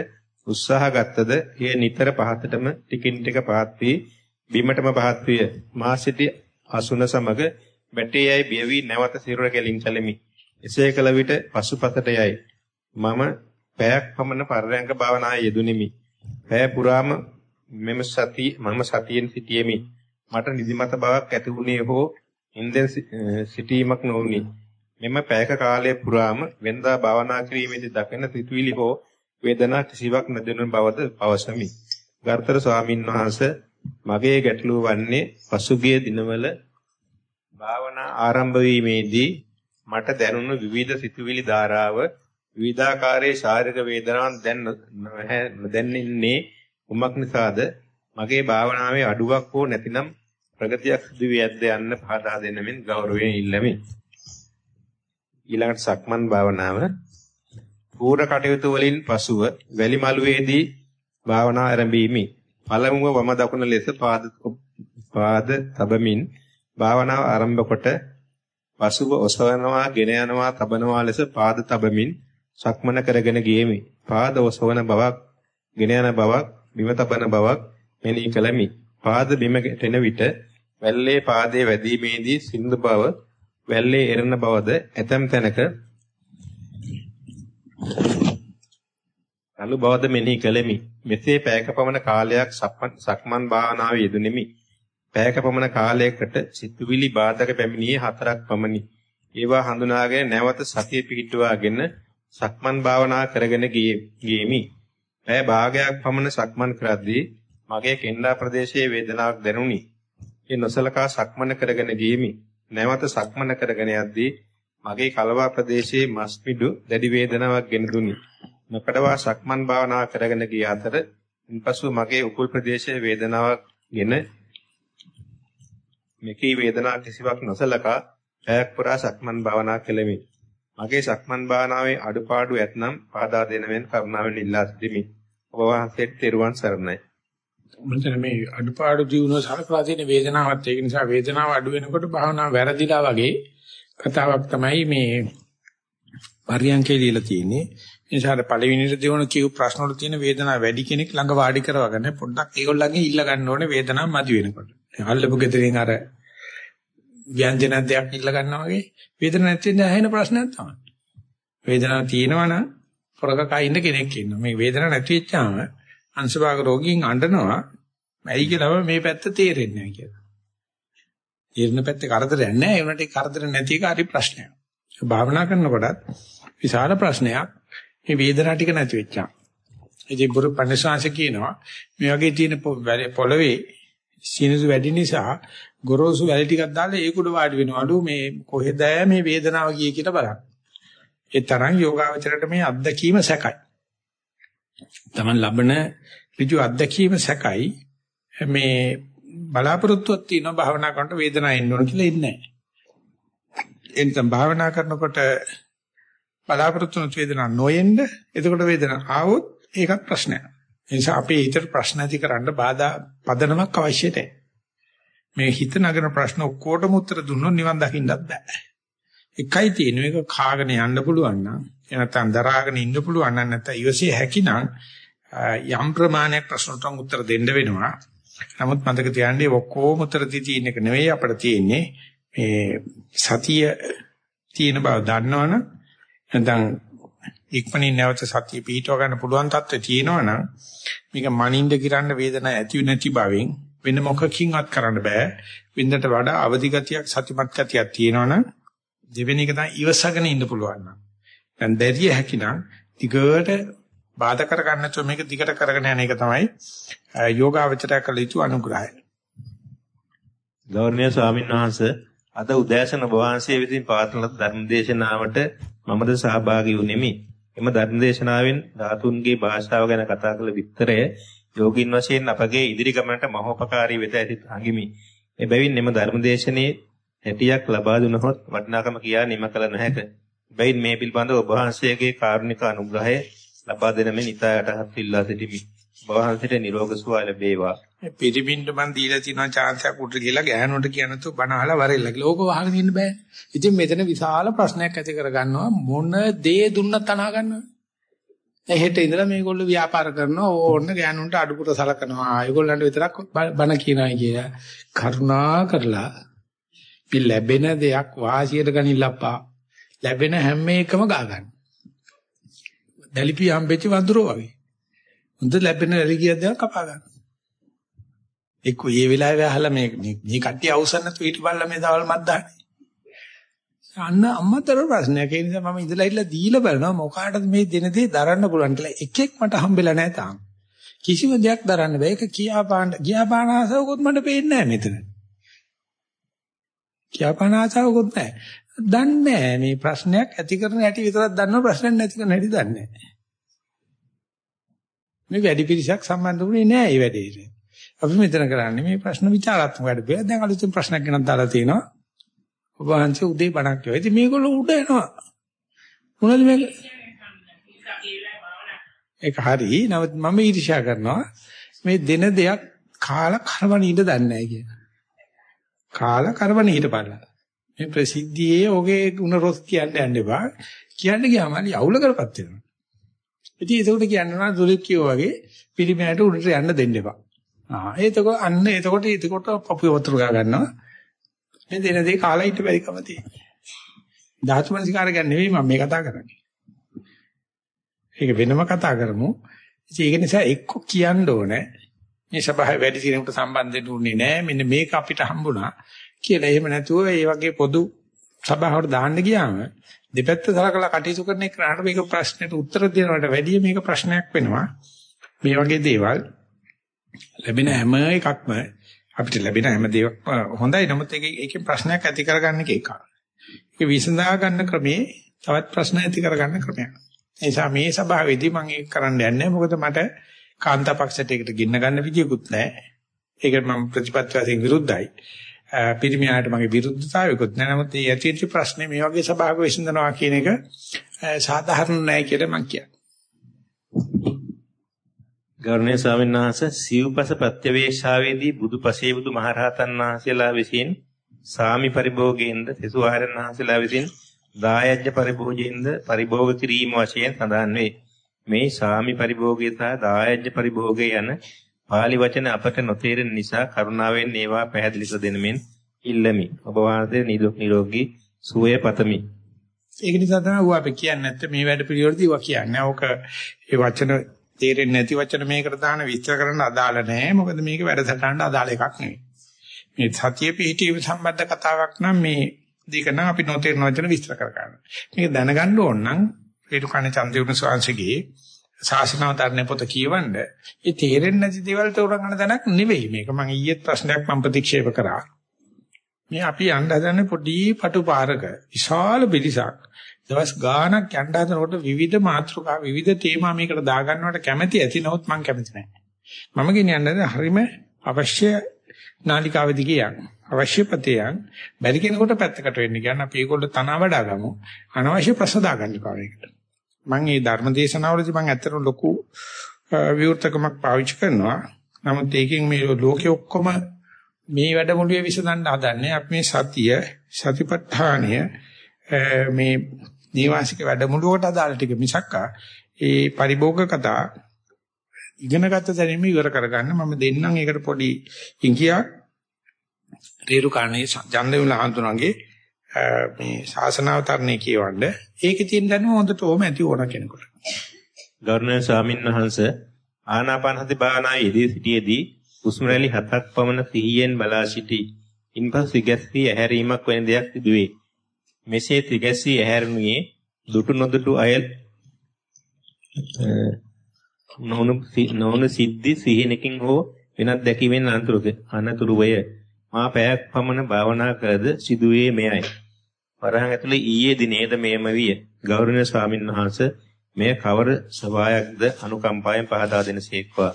Speaker 2: උත්සාහ ගත්තද එය නිතර පහතටම ටිකින් ටික පහත් වී බිමටම පහත් විය. මා සිටි අසුන සමග බැටේ යයි බිය වී නැවත සිරුර ගැලින් කළෙමි. එසේ කළ විට පසුපසට යයි. මම පැයක් පමණ පරයන්ක භාවනාවේ යෙදුණෙමි. පැය පුරාම මෙම සති මම සතියෙන් සිටියෙමි. මට නිදිමත බවක් ඇති වුණේ හෝ ඉන්දෙන් සිටීමක් නොවුනි. මෙම පැයක කාලය පුරාම වෙනදා භාවනා කිරීමේදී දකින සිතුවිලි හෝ වේදනා කිසිවක් නැදෙන බවද පවසමි. ගර්තර ස්වාමින් වහන්සේ මගේ ගැටලුව වන්නේ පසුගිය දිනවල භාවනා ආරම්භ වීමේදී මට දැනුණු විවිධ සිතුවිලි ධාරාව විවිධාකාරයේ ශාරීරික වේදනාවන් දැන් නොදැන්නින්නේ කුමක් නිසාද? මගේ භාවනාවේ අඩුවක් හෝ නැතිනම් ප්‍රගතියක් සිදු වියද්ද යන්න පහදා දෙන්න මෙන් ගෞරවයෙන් ඉල්ලමි. ඊළඟට සක්මන් භාවනාව පූර්ණ කටයුතු වලින් පසුව වැලි මළුවේදී භාවනා ආරම්භීමි. පළමුව වම දකුණ ලෙස පාද පාද තබමින් භාවනාව ආරම්භ කොට පසුව ඔසවනවා, ගෙන යනවා, තබනවා ලෙස පාද තබමින් සක්මන කරගෙන ගියෙමි. පාද ඔසවන බවක්, ගෙන යන බවක්, බිම තබන බවක් මෙනෙහි කළමි. පාද බිම ගැටෙන විට වැල්ලේ පාදයේ වැදීමේදී සිඳු බව, වැල්ලේ එරෙන බවද ඇතම් තැනක අලු බවද මෙනෙහි කළෙමි. මෙසේ පැයක පමණ කාලයක් සක්මන් භාවනාවේ යෙදුණෙමි. පැයක පමණ කාලයකට සිතුවිලි බාධක පැමිණියේ හතරක් පමණි. ඒවා හඳුනාගෙන නැවත සතිය පිහිටුවාගෙන සක්මන් භාවනා කරගෙන ගියෙමි. පැය භාගයක් පමණ සක්මන් කරද්දී මගේ කෙන්ඩා ප්‍රදේශයේ වේදනාවක් දැනුනි. ඒ නොසලකා සක්මන කරගෙන ගියෙමි. නැවත සක්මන කරගෙන යද්දී මගේ කලවා ප්‍රදේශයේ මස්පිඩු දැඩි වේදනාවක් ගෙන දුනි. නොකඩවා සක්මන් භාවනා කරගෙන ගිය අතර ඉන්පසු මගේ උකුල් ප්‍රදේශයේ වේදනාවක් ගෙන මෙකී වේදනා කිසිවක් නොසලකා පැයක් පුරා සක්මන් භාවනා කෙලෙමි. මගේ සක්මන් භාවනාවේ අඩුපාඩු ඇතනම් පාදා දෙනවෙන් කරුණාවෙන් ඉල්ලා සිටිමි. ඔබ වහන්සේට තෙරුවන් සරණයි.
Speaker 1: මෙතන මේ අඩුපාඩු දිනුව සලකලා තියෙන වේදනාවත් ඒක නිසා වේදනාව අඩු වෙනකොට භාවනාව වැරදිලා වගේ කතාවක් තමයි මේ පරියන්කේ ලියලා තියෙන්නේ. ඒ නිසා පළවෙනිට දිනන කියු ප්‍රශ්න වල තියෙන වේදනාව වැඩි කෙනෙක් ළඟ වාඩි කරවගෙන පොඩ්ඩක් ඒගොල්ලන්ගේ ඉල්ල ගන්න ඕනේ වේදනාව මදි වෙනකොට. අල්ලපු ගෙදරින් අර ව්‍යංජන දෙයක් ඉල්ල ගන්නවා වගේ වේදනාවක් නැති වෙන ඇහෙන ප්‍රශ්නයක් තමයි. වේදනාවක් තියෙනවා නම් හොරකකා ඉන්න කෙනෙක් ඉන්නවා. මේ වේදනාවක් නැති වෙච්චාම අංශභාග රෝගීන් අඬනවා. ඇයි කියලා මේ පැත්ත තේරෙන්නේ නැහැ කියලා. තේරෙන පැත්තේ කරදරයක් නැහැ. ඒ වුණාට ඒ කරදර නැති එක හරි ප්‍රශ්නයක්. භාවනා කරනකොටත් විශාල ප්‍රශ්නයක් මේ වේදනාව ටික නැති වෙච්චා. ඉතින් බුරු පණිසාංශ කියනවා මේ වගේ තියෙන පොළවේ සීනසු වැඩි නිසා ගොරෝසු වැලි ටිකක් දාලා ඒක උඩ වාඩි වෙනවලු මේ කොහෙද මේ වේදනාව ගියේ කියලා බලන්න. ඒ තරම් යෝගාවචරයට මේ අත්දැකීම සැකයි. Taman ලබන ඍජු අත්දැකීම සැකයි. මේ බලාපොරොත්තුවක් තියෙනවා භාවනා කරනකොට වේදනාවක් එන්න ඕන කියලා ඉන්නේ නැහැ. එනිසා භාවනා කරනකොට බලාපොරොත්තු වෙන වේදනාවක් නොයෙන්න එතකොට වේදනාවක් ආවොත් ඒකත් ප්‍රශ්නයක්. ඒ නිසා අපේ හිතට ප්‍රශ්න ඇති කරන්න බාධා පදනමක් අවශ්‍ය නැහැ. මේ හිත නගන ප්‍රශ්න ඔක්කොටම උත්තර දුන්නොත් නිවන් දකින්නත් බෑ. එකයි තියෙන එක කාගෙන යන්න පුළුවන් නම් එනතන් දරාගෙන ඉන්න පුළුවන් නම් නැත්නම් ඉවසිය හැකි නම් යම් ප්‍රමාණයක් ප්‍රශ්නට උත්තර දෙන්න වෙනවා. නමුත් මතක තියාගන්න ඔක්කොම උත්තර දී තියෙන එක නෙවෙයි අපිට තියෙන්නේ. මේ සතිය තියෙන බව දන්නවනම් නැත්නම් ඉක්මනින් නැවත සතිය පිහිටව ගන්න පුළුවන් තත්ත්වය තියෙනවනම් මේක මනින්ද කිරන්න වේදනාවක් ඇති නැති බවෙන් වෙන මොකකින්වත් කරන්න බෑ. වින්දට වඩා අවදි ගතියක් සතිමත් ගතියක් තියෙනවනම් දෙවෙනි එක තමයි ඉවසගෙන ඉන්න පුළුවන් නම්. දැන් දැරිය හැකිනම් ටිකට බාධා කර ගන්න නැතුව මේක දිගට කරගෙන යන එක තමයි යෝගාවචරය කළ යුතු අනුග්‍රහය
Speaker 2: ගෞරවනීය ස්වාමීන් වහන්සේ අද උදෑසන ඔබ වහන්සේ විසින් පවත්වන ධර්මදේශනාවට මමද සහභාගී වුනිමි. එම ධර්මදේශනාවෙන් ධාතුන්ගේ භාෂාව ගැන කතා කළ විස්තරය යෝගින් වශයෙන් අපගේ ඉදිරි ගමනට මහෝපකාරී වෙත ඇති අඟිමි. එබැවින් එම ධර්මදේශනයේ හැටියක් ලබා දුනහොත් වටිනාකම කියා නිම කළ නොහැක. එබැවින් මේ පිළිබඳව ඔබ වහන්සේගේ කාරුණික අනුග්‍රහය ලබා දෙන මෙන් ඉතා යටහත් ඉල්ලා සිටිමි. ඔබ වහන්සේට නිරෝග සුවය ලැබේවා.
Speaker 1: පිරිමින්ට මන් දීලා තියෙනවා chance එකක් උඩට ගිහලා ගෑනුන්ට කියනතු බණ අහලා වරෙල්ල කියලා. ඕක වහගෙන ඉන්න බෑ. ඉතින් මෙතන විශාල ප්‍රශ්නයක් ඇති කරගන්නවා මොන දේ දුන්නත් අනා ගන්නවා. එහෙට ඉඳලා මේගොල්ලෝ ව්‍යාපාර කරනවා ඕන්න ගෑනුන්ට අඩුපුර සලකනවා. ඒගොල්ලන්ට විතරක් බණ කියනවා කියලා. කරුණා කරලා මේ ලැබෙන දෙයක් වාසියට ගනින්නප්පා. ලැබෙන හැම එකම ගා ගන්න. දැලිපි හම්බෙච්ච වඳුරෝ වගේ. හොඳ ලැබෙන රැලි ගිය දේක් කපා ගන්න. එක්ක මේ වෙලාවේ අහලා මේ මේ කට්ටිය අවසන් නැතු ඊට බලලා මේ දවල් මත් දාන්නේ. අන්න අම්මතර ප්‍රශ්නයක් ඒ නිසා මම ඉඳලා ඉල්ල දීලා බලනවා මොකාටද මේ දෙන දේ දරන්න පුළුවන් කියලා එකෙක් මට හම්බෙලා නැහැ තාම. කිසිම දෙයක් දරන්න බෑ. ඒක කියාපාන කියාපාන ආසවකොත් මට පේන්නේ නැහැ මෙතන. කියාපාන ආසවකොත් නැහැ. දන්නේ මේ ප්‍රශ්නයක් ඇති කරන හැටි විතරක් දන්නව ප්‍රශ්නයක් නැති කරන හැටි දන්නේ නැහැ. මේ වැඩි පිරිසක් සම්බන්ධ වුණේ නැහැ මේ වැඩේට. අපි මෙතන කරන්නේ මේ ප්‍රශ්න විචාරාත්මක වැඩ පිළිවෙල. දැන් අලුතින් ප්‍රශ්නයක් ගෙනත් දාලා තිනවා. ඔබ වහන්සේ උදේ බණක් කියවා. ඉතින් මේගොල්ලෝ උඩ එනවා. මොනවද මේක? ඒක හරි. නමුත් මම ඊර්ෂ්‍යා කරනවා. මේ දෙන දෙයක් කාලා කරවන ඉඳ දන්නේ නැහැ කියන. කාලා කරවන ඊට බලලා. මේ ප්‍රසිද්ධියේ ඔගේ ಗುಣ රොස් කියන්න යන්න එපා. කියන්න ගියාම අලි අවුල කරපත් වෙනවා. ඉතින් ඒකට කියනවා දුලිප් කියෝ වගේ පිළිමයට උඩට යන්න දෙන්න එපා. ආ එතකොට අන්න එතකොට එතකොට පපුව වතුර ගා ගන්නවා. මේ දෙන දේ කාලා හිට බැරිකම තියෙනවා. ධාතු මනසිකාර ගැන නෙවෙයි මම මේ කතා කරන්නේ. ඒක වෙනම කතා කරමු. ඒක නිසා එක්ක කියන්න ඕනේ. මේ සභාවේ වැඩි දිනෙකට සම්බන්ධ වෙන්නේ නැහැ. මෙන්න මේක අපිට හම්බුණා කියලා. එහෙම නැතුව මේ වගේ පොදු සභාවට දාන්න ගියාම දෙපැත්ත සලකලා කටයුතු කරන එකට මේක ප්‍රශ්නෙට උත්තර දෙනවට වැඩිය මේක ප්‍රශ්නයක් වෙනවා. මේ වගේ දේවල් ලැබෙන හැම එකක්ම අපිට ලැබෙන හැම දෙයක් හොඳයි නමුත් ඒක ඒකෙන් ප්‍රශ්නයක් ඇති කරගන්න එක එකක්. ඒක විසඳා ගන්න ක්‍රමේ තවත් ප්‍රශ්න ඇති කරගන්න ක්‍රමයක්. ඒ නිසා මේ සභාවේදී මම ඒක කරන්න යන්නේ මොකද මට කාන්තා පක්ෂයට ඒකට ගින්න ගන්න විදියකුත් නැහැ. ඒකට මම ප්‍රතිපත්ති වශයෙන් විරුද්ධයි. පිරිමියාට මගේ විරුද්ධතාවයකුත් නැහැ. නමුත් මේ ඇතිවෙච්ච ප්‍රශ්නේ මේ වගේ සභාවක විසඳනවා කියන එක සාධාරණ නැහැ කියලා මම කියන්නේ.
Speaker 2: ගෞරවනීය ස්වාමීන් වහන්සේ සිව්පස ප්‍රත්‍යවේක්ෂාවේදී බුදුපසේ බුදු මහරහතන් වහන්සේලා විසින් සාමි පරිභෝගයෙන්ද සෙසු ආරයන් වහන්සේලා විසින් දායජ්‍ය පරිභෝජයෙන්ද පරිභෝග කිරීම වශයෙන් සඳහන් වේ. මේ සාමි පරිභෝගය සහ දායජ්‍ය පරිභෝගය යන pāli වචන අපට නොතේරෙන නිසා කරුණාවෙන් ඒවා පැහැදිලි කර දෙනමින් ඉල්ලමි. ඔබ වහන්සේ නිරෝගී සුවය පතමි.
Speaker 1: ඒක නිසා තමයි ඌ අපි කියන්නේ නැත්te මේ වැඩ පිළිවෙලදී ඌ කියන්නේ. ඕක ඒ වචන තේරෙන්නේ නැති වචන මේකට දාන විස්තර කරන්න අදාළ නැහැ. මොකද මේක වැඩසටහනට අදාළ එකක් නෙවෙයි. මේ සතිය පිහිටීම සම්බන්ධ කතාවක් නම් මේ දෙක නම් අපි නොතේරෙන වචන විස්තර කර ගන්න. මේක දැනගන්න ඕන නම් රේරුකාණේ චන්ද්‍රයුණ ස්වාංශගේ ශාසනාවතරණ පොත කියවන්න ඒ තේරෙන්නේ නැති දේවල් තෝරගන්න තැනක් නෙවෙයි. මේක මම ඊයේත් ප්‍රශ්නයක් මම ප්‍රතික්ෂේප කරා. මේ අපි යන්න හදන්නේ පොඩි පටු පාරක විශාල පිළිසක් දවස් ගාණක් යන්න හදනකොට විවිධ මාතෘකා විවිධ තේමා මේකට දාගන්නවට කැමැති ඇති නමුත් මම කැමැති නැහැ. මම කියන්නේ හරීම අවශ්‍ය නාලිකාවෙදි කියන්න අවශ්‍ය පතේයන් බැරි කෙනෙකුට පැත්තකට වෙන්න කියන්නේ අපි ඒගොල්ලෝ තනවා වඩා ගමු. අනවශ්‍ය ප්‍රශ්න දාගන්න පාරේකට මම මේ ධර්ම දේශනාවලදී මම ඇත්තට ලොකු විවෘතකමක් පාවිච්චි කරනවා. නමුත් ඒකෙන් මේ ලෝකෙ ඔක්කොම මේ වැඩමුළුවේ විසඳන්න හදන්නේ අපි මේ සතිය සතිපට්ඨානය මේ නීවාසික වැඩමුළුවට අදාළ ටික මිසක්කා ඒ පරිභෝග කතා ඉගෙනගත්ත තැනින්ම ඉවර කරගන්න මම දෙන්නම් ඒකට පොඩි ඉංගියක් රේරුකාණේ ජන්දවිල හඳුනගේ මේ ශාසනාවතරණේ කියවන්න ඒකේ තියෙන දැනුම හොඳට ඕම ඇති ඕන කෙනෙකුට.
Speaker 2: ගෞරවනීය ස්වාමීන් වහන්සේ ආනාපාන සති භාවනා යෙදී සිටියේදී හුස්ම රැලි හතක් පමණ සිහියෙන් බලා සිටි. ඉන්පසු සිගැස්සී ඇහැරීමක් වෙන දෙයක් සිදුවේ. මෙසේ සිගැස්සී ඇහැරුණේ දුටු නොදුටු අය නොනු නොනු සිද්ධි සිහිනකින් හෝ වෙනත් දැකීමෙන් අනතුරුක අනතුරුවය මා පැයක් පමණ භාවනා කළද සිදුවේ මෙයයි වරහන් ඇතුලේ ඊයේ දිනේද මෙයම විය. ගෞරවනීය ස්වාමීන් වහන්සේ මෙය කවර සභාවක්ද අනුකම්පාවෙන් පහදා දෙනසේක්වා.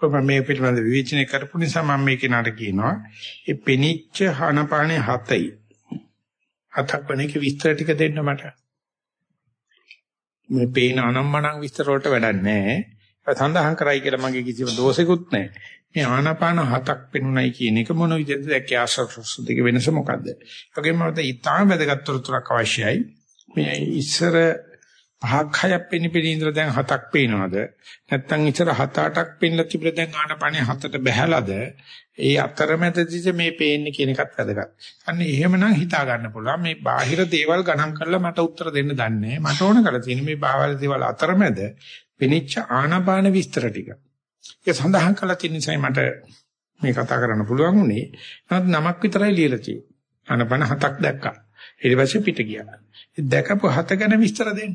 Speaker 1: ඔබ මේ පිළිබඳ විවේචනය කරපු නිසා මම මේ කෙනාට කියනවා ඒ පෙනිච්ච හනපානේ හතයි. හතක් වෙනක විස්තර ටික දෙන්න මට. මේ පේන අනම්මනම් විස්තර වලට වැඩක් නැහැ. සඳහන් කරයි කියලා මගේ කිසිම දෝෂෙකුත් නැහැ. මේ ආනාපාන හතක් පෙනුනයි කියන එක මොන විදිහටද දැක්කේ ආශ්වාස දෙක වෙනස මොකද්ද? ඒගොල්ලෝ මත ඊටාම වැදගත් තොරතුරක් අවශ්‍යයි. මේ ඉස්සර පහක් හයක් පෙනිපෙනී ඉඳලා දැන් හතක් පේනවද? නැත්නම් ඉස්සර හත අටක් පෙන්ලා තිබුණා දැන් ආනාපානේ හතට බහැලාද? ඒ අතරමැදදී මේ පේන්නේ කියන එකත් වැදගත්. අන්න එහෙමනම් හිතා ගන්න පුළුවන් මේ බාහිර දේවල් ගණන් කරලා මට උත්තර දෙන්න දන්නේ මට ඕන කරලා තියෙන මේ බාහිර දේවල් අතරමැද පෙනිච්ච ආනාපාන විස්තර ටික. ඒක සඳහන් කළා තියෙන නිසා මට මේ කතා කරන්න පුළුවන් උනේ. නමුත් නමක් විතරයි ලියලා තියෙන්නේ. අනපන හතක් දැක්කා. ඊට පස්සේ පිට ගියා. ඒ දැකපු හත ගැන විස්තර දෙන්න.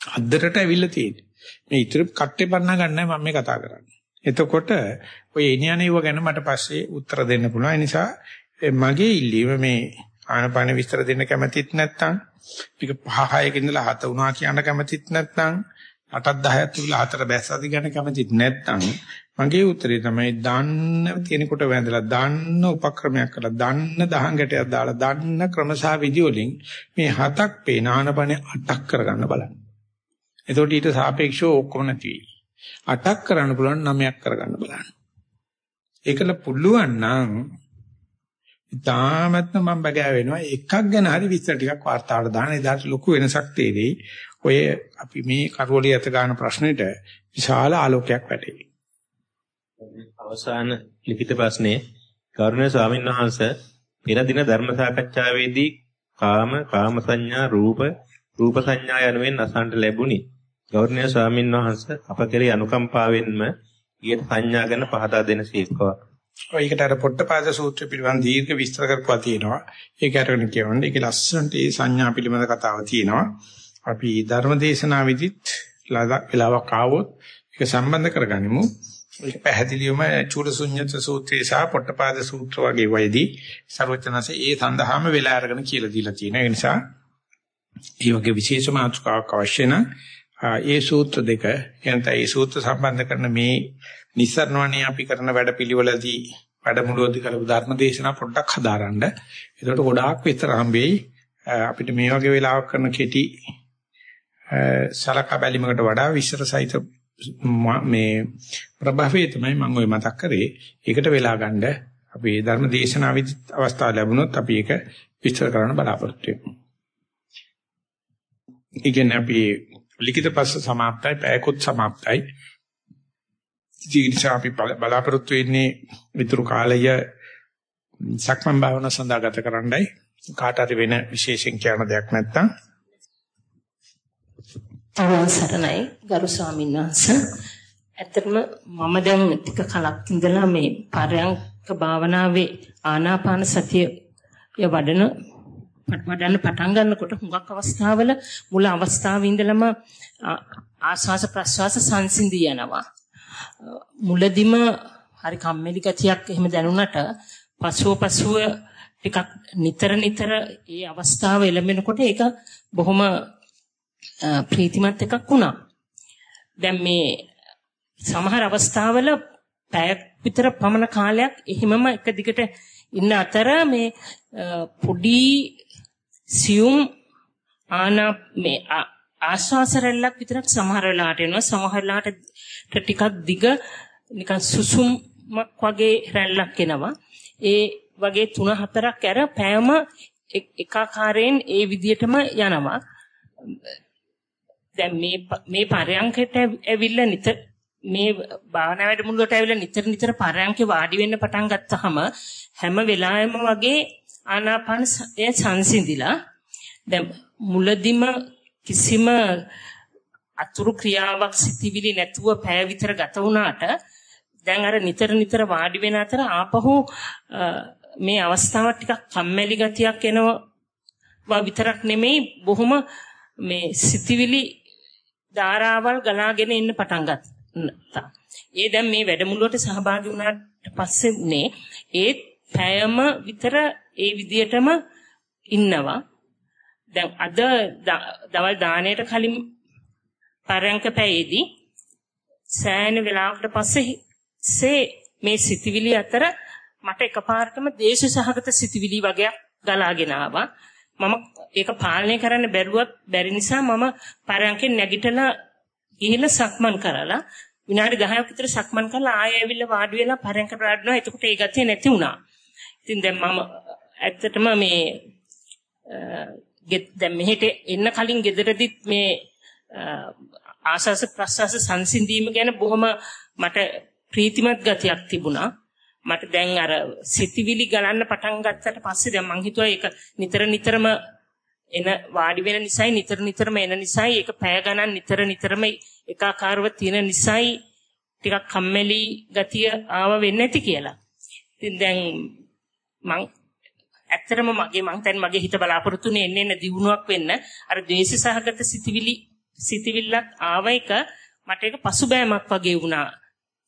Speaker 1: අද්දරට ඇවිල්ලා තියෙන්නේ. මේ ඉතුරු කට්ටේ පන්න ගන්නයි මම මේ කතා කරන්නේ. එතකොට ඔය එනියනේව ගැන මට පස්සේ උත්තර දෙන්න පුළුවන්. ඒ නිසා මගේ ඉල්ලීම මේ ආනපාන විස්තර දෙන්න කැමතිත් නැත්නම් මේක පහ හයක ඉඳලා හත වුණා කියන කැමතිත් නැත්නම් 8ක් 10ක් තිබුණා හතර බැස්සාද ගැන කැමතිත් නැත්නම් මගේ උත්තරේ තමයි දන්න කෙනෙකුට වැඳලා දන්න උපක්‍රමයක් කරලා දන්න දහං ගැටයක් දාලා දන්න ක්‍රමසා විදි වලින් මේ හතක් පේනානපනේ අටක් කරගන්න බලන්න. එතකොට ඊට සාපේක්ෂව ඔක්කොම නැති වෙයි. අටක් කරන්න පුළුවන් නවයක් කරගන්න බලන්න. ඒකල පුළුවන් නම් ඉතාමත්ම මම බගෑ වෙනවා එකක් ගැන හරි විස්තර ටිකක් වාර්තාවට දාන එදාට ලොකු වෙනසක් තේරෙයි. ඔය අපි මේ කරවලිය ඇත ගන්න ප්‍රශ්නෙට විශාල ආලෝකයක් වැටේ.
Speaker 2: අවසාන ලිඛිත ප්‍රශ්නේ කරුණා ස්වාමීන් වහන්සේ පෙර දින ධර්ම සාකච්ඡාවේදී කාම කාම සංඥා රූප රූප සංඥා යනුවෙන් අසන්නට ලැබුණි. ගෞරවනීය ස්වාමීන් වහන්සේ අප කෙරෙහි අනුකම්පාවෙන්ම ඊට සංඥා ගැන පහදා දෙන සීක්වා.
Speaker 1: ඔයකට අර පොට්ටපාද සූත්‍රය පිළිබඳ දීර්ඝ විස්තර කරපුවා තියෙනවා. ඒක අරගෙන කියවන්නේ. ඒක ලස්සනට ඒ සංඥා පිළිබඳ කතාව තියෙනවා. අපි ධර්මදේශනා විදිත් වෙලාවක් ආවොත් ඒක සම්බන්ධ කරගනිමු. ඒක පැහැදිලිවම චූලසුඤ්ඤත සූත්‍රය සහ පොට්ටපාද සූත්‍ර වගේ වයිදී ਸਰවචනසේ ඒ සඳහාම වෙලා අරගෙන කියලා දීලා තියෙනවා. ඒ නිසා මේ වගේ විශේෂ මාතෘකාවක් අවශ්‍ය නම් ඒ සූත්‍ර දෙක එනත ඒ සූත්‍ර සම්බන්ධ කරන මේ නිස්සරණවණේ අපි කරන වැඩපිළිවෙලදී වැඩමුළුවේදී කරපු ධර්ම දේශනා පොඩ්ඩක් හදාරන්න. ඒකට ගොඩාක් විතර හම්බෙයි. අපිට මේ වගේ වෙලාවක් කරන කෙටි සලකා බැලීමකට වඩා විශ්වසහිත මේ ප්‍රභවයේ තමයි මම ওই මතක් කරේ. ඒකට වෙලා ගන්න අපි ධර්ම දේශනාවෙත් අවස්ථාව ලැබුණොත් අපි ඒක විස්තර කරන්න බලාපොරොත්තු වෙනවා. ඉතින් අපි ලිඛිත පස්ස સમાප්තයි, පැයකොත් સમાප්තයි. ඉතින් අපි බලාපොරොත්තු වෙන්නේ විතර කාලය සක්මන් භාවනා සඳහා ගත කරන්නයි. කාට හරි වෙන විශේෂයෙන් කියන දෙයක් නැත්නම්
Speaker 3: අවසරණයි ගරු ස්වාමීන් වහන්සේ. ඇත්තටම මම දැන් ටික කලක් ඉඳලා මේ පරයන්ක භාවනාවේ ආනාපාන සතිය වඩන වඩන්න පටන් ගන්නකොට හුඟක් අවස්ථාවල මුල අවස්ථාවේ ඉඳලම ආස්වාස ප්‍රස්වාස සංසිඳී යනවා. මුලදිම හරි කම්මැලි ගතියක් එහෙම දැනුණට පසුව පසුව ටිකක් නිතර නිතර ඒ අවස්ථාව එළඹෙනකොට ඒක බොහොම ප්‍රීතිමත් එකක් වුණා. දැන් මේ සමහර අවස්ථාවල පැයක් විතර පමණ කාලයක් එහෙමම එක දිගට ඉන්න අතර මේ පොඩි සියුම් ආනා මේ ආශ්වාස රැල්ලක් විතරක් සමහර වෙලාවට එනවා. සමහර වෙලාවට ටිකක් දිග නිකන් සුසුම්ක් වගේ රැල්ලක් එනවා. ඒ වගේ 3 4ක් ඇර පෑම එකාකාරයෙන් ඒ විදිහටම යනවා. දැන් මේ මේ පරයන්කට ඇවිල්ලා නිතර මේ භාවනා වැඩමුළුවට ඇවිල්ලා නිතර නිතර පරයන්කේ වාඩි වෙන්න පටන් ගත්තාම හැම වෙලාවෙම වගේ ආනාපාන සංසිඳිලා දැන් මුලදිම කිසිම අතුරු ක්‍රියාවක් සිටිවිලි නැතුව පැය විතර ගත වුණාට දැන් අර නිතර නිතර වාඩි වෙන අතර ආපහු මේ අවස්ථාව ටිකක් කම්මැලි ගතියක් එනවා විතරක් නෙමෙයි බොහොම මේ සිටිවිලි ධාරාවල් ගලාගෙන එන්න පටන් ගත්තා. ඒ දැන් මේ වැඩමුළුවට සහභාගී වුණාට පස්සේ උනේ ඒ පැයම විතර ඒ විදියටම ඉන්නවා. දැන් අද දවල් දාණයට කලින් පරයන්ක පැයේදී සෑහෙන වෙලාවකට පස්සේ මේ සිතිවිලි අතර මට එකපාරටම දේශ සහගත සිතිවිලි වගේක් ගලාගෙන ආවා. මම ඒක පාලනය කරන්න බැරුවත් බැරි නිසා මම පරයන්කෙන් නැගිටලා ගිහිල්ලා සක්මන් කරලා විනාඩි 10ක් විතර සක්මන් කරලා ආයෙ ඇවිල්ලා වාඩි වෙලා පරයන්කට වාඩිනවා. එතකොට ඒ ගතිය නැති වුණා. ඉතින් දැන් මම ඇත්තටම මේ දැන් මෙහෙට එන්න කලින් ගෙදරදිත් මේ ආශාස ප්‍රසවාස සංසිඳීම ගැන බොහොම මට ප්‍රීතිමත් ගතියක් තිබුණා. මට දැන් අර සිතිවිලි ගලන්න පටන් ගත්තට පස්සේ දැන් මං හිතුවා ඒක නිතර නිතරම එන වාඩි වෙන නිසායි නිතර නිතරම එන නිසායි ඒක පැය ගණන් නිතර නිතරම එකාකාරව තියෙන නිසායි ටිකක් කම්මැලි ගතිය ආව වෙන්නේ නැති කියලා. ඉතින් දැන් මං ඇත්තටම මගේ මං දැන් මගේ හිත බලාපොරොත්තුනේ එන්න එන්න දියුණුවක් වෙන්න අර ද්වේෂ සහගත සිතිවිලි සිතිවිල්ලක් ආව එක මට ඒක පසුබෑමක් වගේ වුණා.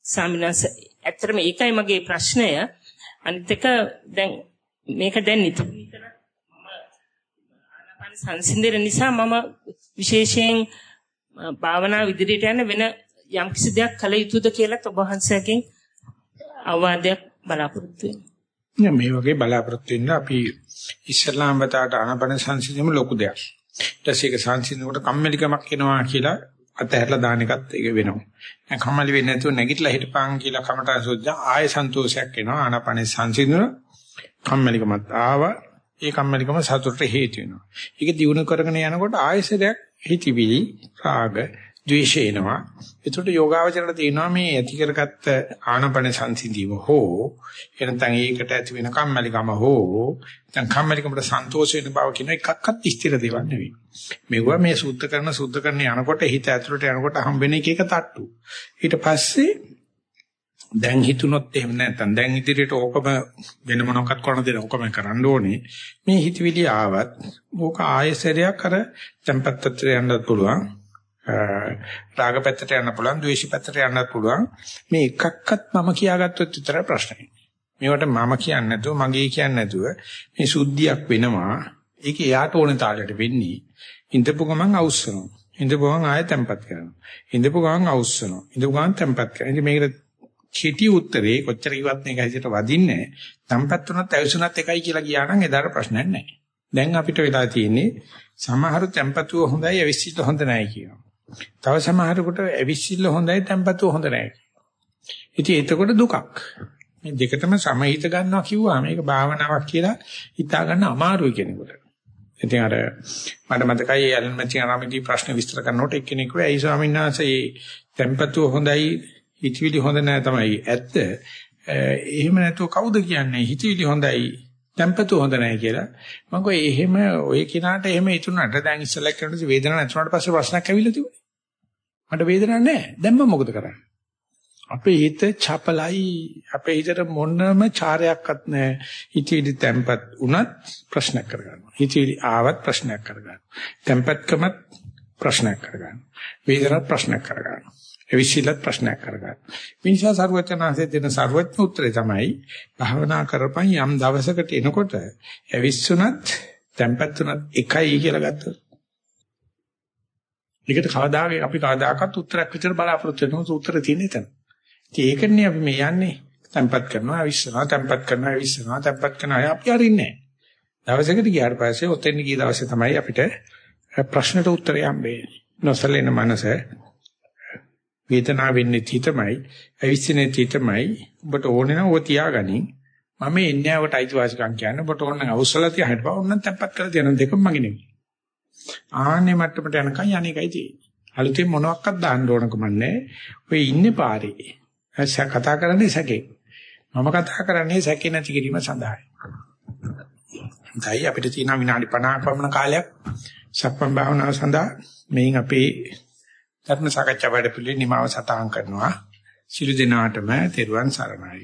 Speaker 3: ස්වාමිනාස ඇත්තටම ඒකයි මගේ ප්‍රශ්නය. අනිත් එක දැන් මේක දැන් නිතර නිතර මම ආනාපාන සංසිඳන නිසා මම විශේෂයෙන් භාවනා ඉදිරියට යන වෙන යම් කිසි දෙයක් කළ යුතුද කියලා ඔබ වහන්සේගෙන් අවවාදයක් බලාපොරොත්තු
Speaker 1: වෙනවා. මේ වගේ බලාපොරොත්තු වෙන්න අපි ඉස්ලාම් වතාවට ආනාපාන සංසිඳීම ලොකු දෙයක්. ඊට පස්සේ ඒක සංසිඳනකොට කම්මැලිකමක් එනවා කියලා අතහැරලා දාන එකත් ඒක වෙනවා. දැන් කම්මැලි වෙන්නේ නැතුව නැගිටලා හිටපන් කියලා කමටහන් සොද්දා ආය සන්තෝෂයක් එනවා. ආනාපානේ සංසිඳන කම්මැලිකමත් ආවා. ඒ කම්මැලිකම සතුටට හේතු වෙනවා. ඒක දිනු කරගෙන යනකොට ආයසරයක් හිතවිලි රාග ද්වේෂ එනවා. ඒකට යෝගාවචරණ තියෙනවා මේ ඇති කරගත්ත ආනපන සංසිඳීම හෝ එනතන් ඒකට ඇති වෙන කම්මැලිකම හෝ දැන් කම්මැලිකමට සන්තෝෂ වෙන බව කියන එකක්වත් ස්ථිර දේවල් නෙවෙයි. මේවා මේ සුද්ධ කරන සුද්ධ කරන යනකොට හිත ඇතුළට යනකොට හම්බෙන එක එක තට්ටු. ඊට පස්සේ දැන් හිතුනොත් එහෙම නැත්නම් දැන් ඉදිරියට ඕකම වෙන මොනවක්වත් කරන්න දෙන්න ඕකම කරන්න ඕනේ. මේ හිතවිලි ආවත් ඕක ආයෙසරයක් අර tempat යන්නත් පුළුවන්. රාග පැත්තට යන්න පුළුවන්, ද්වේෂ පැත්තට යන්නත් පුළුවන්. මේ එකක්වත් මම කියාගත්තොත් විතරයි ප්‍රශ්නේ. මේවට මම කියන්නේ නැතුව, මගේ කියන්නේ නැතුව මේ සුද්ධියක් වෙනවා. ඒක එයාට ඕන තාලෙට වෙන්නේ. ඉඳපු ගමන් අවුස්සනවා. ඉඳපු ගමන් ආයෙ තැම්පත් කරනවා. ඉඳපු ගමන් අවුස්සනවා. ඉඳපු ගමන් තැම්පත් කරනවා. ඉතින් මේකට කෙටි උත්තරේ කොච්චර කිව්වත් මේක ඇහිට වදින්නේ නැහැ. තැම්පත් වුණත් අවුස්සුණත් එකයි කියලා ගියා නම් එදාට ප්‍රශ්නයක් නැහැ. දැන් අපිට වෙලා තියෙන්නේ සමහර තැම්පතුව හොඳයි, අවිශ්චිත හොඳ නැහැ කියනවා. තව සමහරකට ඇවිස්සිල්ල හොඳයි tempatu හොඳ නැහැ. ඉතින් එතකොට දුකක්. මේ දෙකටම සමහිත ගන්නවා කිව්වා මේක භාවනාවක් කියලා හිතා ගන්න අමාරුයි කෙනෙකුට. ඉතින් අර මට මතකයි ඇලන් මැචිනාරාමේදී ප්‍රශ්න විස්තර කරනකොට එක්කෙනෙක් වෙයි ඇයි ස්වාමීන් වහන්සේ මේ tempatu හොඳයි හිතවිලි හොඳ නැහැ තමයි ඇත්ත. එහෙම නැතුව කවුද කියන්නේ හිතවිලි හොඳයි tempatu හොඳ නැහැ කියලා. මම කිව්වා එහෙම ඔය කිනාට එහෙම හිතුණාට දැන් ඉස්සෙල්ලා කරනකොට වේදනාවක් නැතුණාට පස්සේ ප්‍රශ්නයක් ඇවිල්ලා තිබුණේ. මට වේදනාවක් නැහැ. දැන් මම මොකද කරන්නේ? අපේ හිත චපලයි අපේ හිතට මොනම චාරයක්වත් නැහැ. හිතේදී තැම්පත් වුණත් ප්‍රශ්නයක් කරගන්නවා. හිතේදී ආවත් ප්‍රශ්නයක් කරගන්නවා. තැම්පත්කමත් ප්‍රශ්නයක් කරගන්නවා. වේදනාවක් ප්‍රශ්නයක් කරගන්නවා. එවිසිලත් ප්‍රශ්නයක් කරගන්න. මිනිසා සර්වචනාංශයේ දෙන සර්වඥ උත්තරේ තමයි භාවනා කරපන් යම් දවසකට එනකොට එවිස්සුනත් tempattunat එකයි කියලා ගත්තොත්. ඒකට කවදාගේ අපි කවදාකවත් උත්තරයක් විතර බලාපොරොත්තු වෙනවා උත්තර තියෙන එතන. ඉතින් ඒකනේ අපි මේ යන්නේ tempat කරනවා අවිස්සනවා tempat කරනවා අවිස්සනවා tempat කරනවා අපි හරින්නේ නැහැ. දවසකට ගියාට පස්සේ ඔතෙන් ගිය දවසේ තමයි අපිට ප්‍රශ්නට උත්තරය හම්බෙන්නේ. නොසලෙන මනස වේදනාව වෙන්නේ හිතමයි, අවිස්සනේ හිතමයි. ඔබට ඕනේ නම් ඔය තියාගනින්. මම එන්නේ ආවට අයිතිවාසිකම් කියන්නේ ඔබට ඕන නම් අවසල තියාහෙට බා ඕන නම් තැම්පත් කරලා තියන දෙකම මගේ නෙමෙයි. ආන්නේ මට්ටමට යනකම් යන්නේකයි තියෙන්නේ. අලුතෙන් මොනවත් දාන්න ඕනකම නැහැ. ඔය ඉන්නේ පාරේ. ඇස්ස කතා කරන්නේ සැකේ. මම කතා කරන්නේ සැකේ නැති කිරීම සඳහායි. දැයි අපිට තියෙන විනාඩි 50ක පමණ කාලයක් සක්මන් භාවනාව සඳහා මේන් අපේ ධර්ම සාකච්ඡා වැඩ පිළිවෙල නිමාව සටහන් කරනවා. සිළු දිනාටම තෙරුවන් සරණයි.